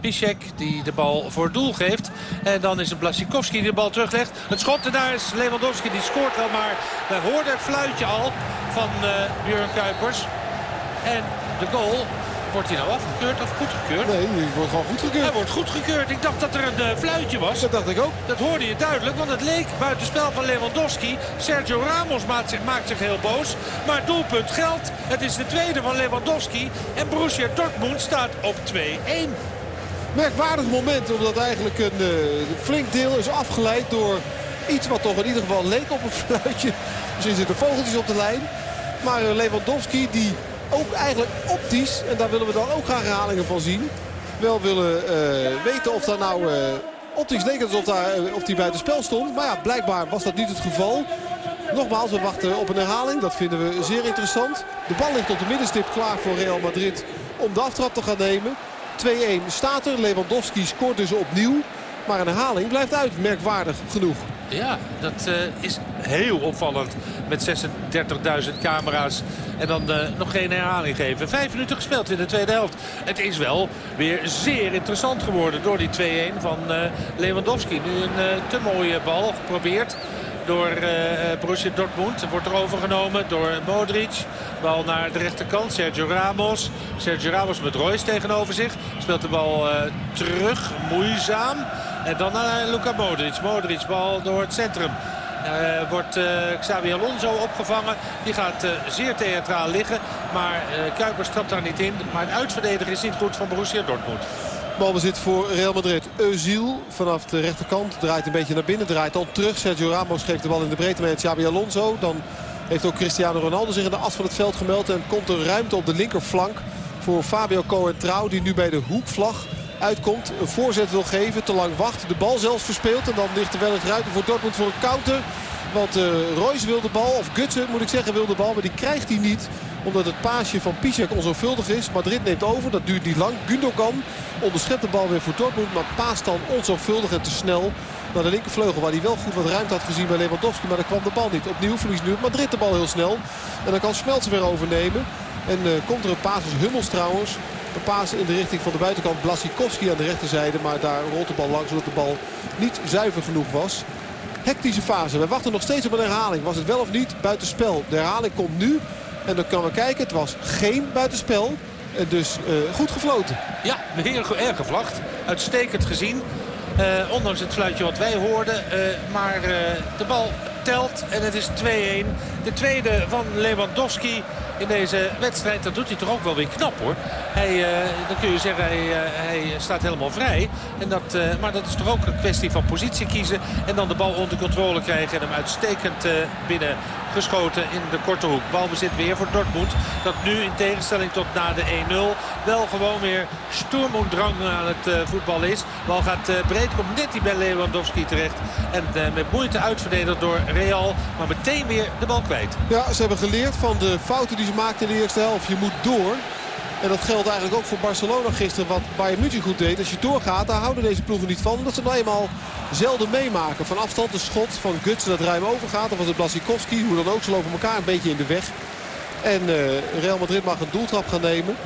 Speaker 8: Piszek die de bal voor doel geeft. En dan is het Blasikowski die de bal teruglegt. Het schot daar is Lewandowski die scoort wel maar. We hoorden het fluitje al van uh, Björn Kuipers. En de goal Wordt hij nou afgekeurd of goedgekeurd?
Speaker 7: Nee, hij wordt gewoon goedgekeurd.
Speaker 8: Hij wordt goedgekeurd. Ik dacht dat er een uh, fluitje was.
Speaker 7: Dat dacht ik ook.
Speaker 8: Dat hoorde je duidelijk, want het leek buitenspel van Lewandowski. Sergio Ramos maakt zich, maakt zich heel boos. Maar doelpunt geldt. Het is de tweede van Lewandowski. En Borussia Dortmund staat op 2-1.
Speaker 7: Merkwaardig moment, omdat eigenlijk een uh, flink deel is afgeleid door iets wat toch in ieder geval leek op een fluitje. Misschien zitten vogeltjes op de lijn. Maar uh, Lewandowski die ook eigenlijk optisch, en daar willen we dan ook graag herhalingen van zien... wel willen uh, weten of daar nou uh, optisch leek alsof daar, uh, of die spel stond. Maar ja, blijkbaar was dat niet het geval. Nogmaals, we wachten op een herhaling. Dat vinden we zeer interessant. De bal ligt op de middenstip klaar voor Real Madrid om de aftrap te gaan nemen. 2-1 staat er. Lewandowski scoort dus opnieuw. Maar een herhaling blijft uit, merkwaardig genoeg.
Speaker 8: Ja, dat uh, is heel opvallend met 36.000 camera's. En dan uh, nog geen herhaling geven. Vijf minuten gespeeld in de tweede helft. Het is wel weer zeer interessant geworden door die 2-1 van uh, Lewandowski. Nu een te mooie bal geprobeerd door Borussia Dortmund. Wordt er overgenomen door Modric. Bal naar de rechterkant. Sergio Ramos. Sergio Ramos met Royce tegenover zich. Speelt de bal terug. Moeizaam. En dan naar Luka Modric. Modric bal door het centrum. Uh, wordt uh, Alonso opgevangen. Die gaat zeer theatraal liggen. Maar Kuipers trapt daar niet in. Maar het uitverdedigen is niet goed van Borussia Dortmund.
Speaker 7: Balbezit voor Real Madrid. Eusiel vanaf de rechterkant draait een beetje naar binnen. Draait dan terug. Sergio Ramos geeft de bal in de breedte met Xabi Alonso. Dan heeft ook Cristiano Ronaldo zich in de as van het veld gemeld. En komt er ruimte op de linkerflank voor Fabio Coentrao. Die nu bij de hoekvlag uitkomt. Een voorzet wil geven. Te lang wacht. De bal zelfs verspeelt. En dan ligt er wel het ruimte voor Dortmund voor een counter. Want uh, Royce wil de bal, of Gutsen moet ik zeggen, wil de bal. Maar die krijgt hij niet Omdat het paasje van Piszek onzorgvuldig is. Madrid neemt over, dat duurt niet lang. Gundogan onderschept de bal weer voor Dortmund. Maar paast dan onzorgvuldig en te snel naar de linkervleugel. Waar hij wel goed wat ruimte had gezien bij Lewandowski. Maar daar kwam de bal niet. Opnieuw verliest nu Madrid de bal heel snel. En dan kan Smelts weer overnemen. En uh, komt er een paas, dus Hummels trouwens. Een paas in de richting van de buitenkant. Blasikowski aan de rechterzijde. Maar daar rolt de bal langs zodat de bal niet zuiver genoeg was. Hectische fase. We wachten nog steeds op een herhaling. Was het wel of niet buitenspel? De herhaling komt nu. En dan kan we kijken. Het was geen buitenspel. En dus uh, goed gefloten.
Speaker 8: Ja, weer erg gevlacht. Uitstekend gezien. Uh, ondanks het fluitje wat wij hoorden. Uh, maar de bal telt en het is 2-1. De tweede van Lewandowski in deze wedstrijd. Dat doet hij toch ook wel weer knap hoor. Hij, uh, dan kun je zeggen hij, uh, hij staat helemaal vrij. En dat, uh, maar dat is toch ook een kwestie van positie kiezen. En dan de bal onder controle krijgen. En hem uitstekend binnen geschoten in de korte hoek. Balbezit weer voor Dortmund. Dat nu in tegenstelling tot na de 1-0 wel gewoon weer Drang aan het voetbal is. Bal gaat breed, komt net die bij Lewandowski terecht. En met moeite uitverdedigd door Real. Maar meteen weer de bal kwijt.
Speaker 7: Ja, ze hebben geleerd van de fouten die ze maakten in de eerste helft. Je moet door. En dat geldt eigenlijk ook voor Barcelona gisteren. Wat Bayern München goed deed. Als je doorgaat, daar houden deze ploegen niet van. Omdat ze nou eenmaal zelden meemaken. Van afstand de schot van Guts dat ruim overgaat. Of was het Blasikowski. Hoe dan ook. Ze lopen elkaar een beetje in de weg. En uh, Real Madrid mag een doeltrap gaan nemen.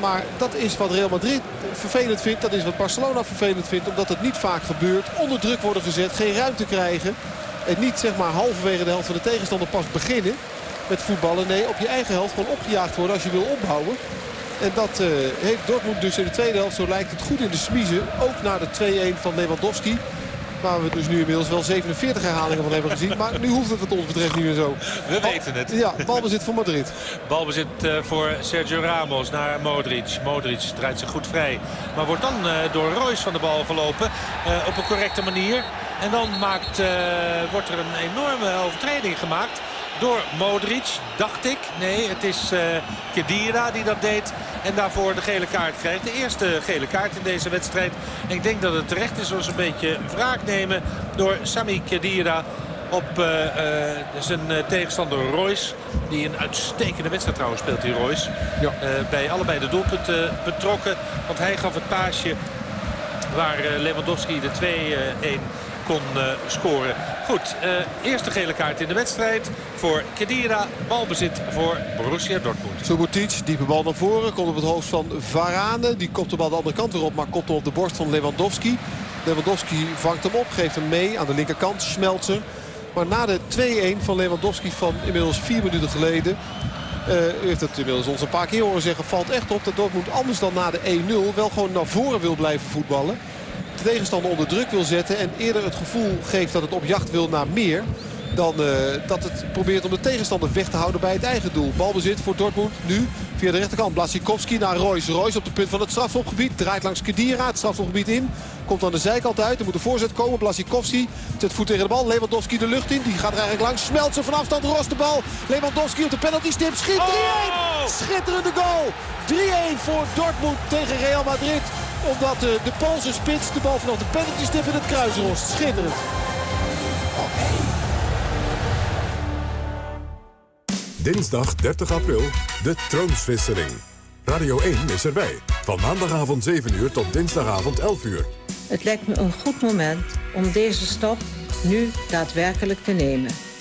Speaker 7: Maar dat is wat Real Madrid vervelend vindt. Dat is wat Barcelona vervelend vindt. Omdat het niet vaak gebeurt. Onder druk worden gezet. Geen ruimte krijgen. En niet zeg maar halverwege de helft van de tegenstander pas beginnen met voetballen. Nee, op je eigen helft gewoon opgejaagd worden als je wil opbouwen. En dat uh, heeft Dortmund dus in de tweede helft, zo lijkt het goed in de smiezen. Ook na de 2-1 van Lewandowski. Waar we dus nu inmiddels wel 47 herhalingen van hebben gezien. Maar nu hoeft het wat ons betreft niet meer zo.
Speaker 8: We weten het.
Speaker 7: Ja, balbezit voor Madrid.
Speaker 8: Balbezit uh, voor Sergio Ramos naar Modric. Modric draait zich goed vrij. Maar wordt dan uh, door Royce van de bal gelopen. Uh, op een correcte manier. En dan maakt, wordt er een enorme overtreding gemaakt door Modric, dacht ik. Nee, het is uh, Kedira die dat deed en daarvoor de gele kaart krijgt. De eerste gele kaart in deze wedstrijd. En ik denk dat het terecht is als een beetje wraak nemen door Sami Kedira op uh, uh, zijn tegenstander Royce. Die een uitstekende wedstrijd trouwens speelt, die Royce. Ja. bij allebei de doelpunten betrokken. Want hij gaf het paasje waar Lewandowski de 2-1 kon uh, scoren. Goed, uh, eerste gele kaart in de wedstrijd voor Kedira. Balbezit voor Borussia Dortmund.
Speaker 7: Subotic, diepe bal naar voren. Komt op het hoofd van Varane. Die kopt de bal de andere kant weer op, maar kopt op de borst van Lewandowski. Lewandowski vangt hem op, geeft hem mee aan de linkerkant. Schmelzer. Maar na de 2-1 van Lewandowski van inmiddels vier minuten geleden... Uh, heeft het inmiddels ons een paar keer horen zeggen. Valt echt op dat Dortmund anders dan na de 1-0 wel gewoon naar voren wil blijven voetballen de tegenstander onder druk wil zetten. En eerder het gevoel geeft dat het op jacht wil naar meer. Dan uh, dat het probeert om de tegenstander weg te houden bij het eigen doel. Balbezit voor Dortmund nu via de rechterkant. Blasikowski naar Royce. Royce op de punt van het strafschopgebied. Draait langs Kedira het strafschopgebied in. Komt aan de zijkant uit. Er moet de voorzet komen. Blasikowski zet voet tegen de bal. Lewandowski de lucht in. Die gaat er eigenlijk langs. Smelt ze van afstand. Rost de bal. Lewandowski op de penalty stip. Schiet 3-1. Schitterende goal. 3-1 voor Dortmund tegen Real Madrid omdat de, de Poolse spits de bal vanaf de penalty stip in het kruis rost. Schitterend.
Speaker 9: Dinsdag 30 april, de troonswisseling. Radio 1 is erbij. Van maandagavond 7 uur tot dinsdagavond 11 uur.
Speaker 11: Het lijkt me een goed moment om deze stap nu daadwerkelijk te nemen.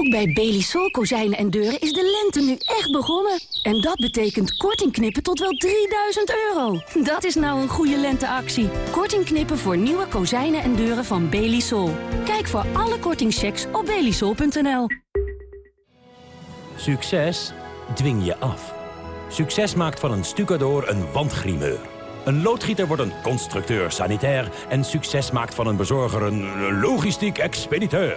Speaker 5: Ook bij Belisol kozijnen en deuren is de lente nu echt begonnen. En dat betekent korting knippen tot wel 3000 euro. Dat is nou een goede lenteactie. Korting knippen voor nieuwe kozijnen en deuren van Belisol. Kijk voor alle kortingchecks op belisol.nl.
Speaker 12: Succes dwing je af. Succes maakt van een stucador een wandgrimeur. Een loodgieter wordt een constructeur sanitair... en succes maakt van een bezorger een logistiek expediteur.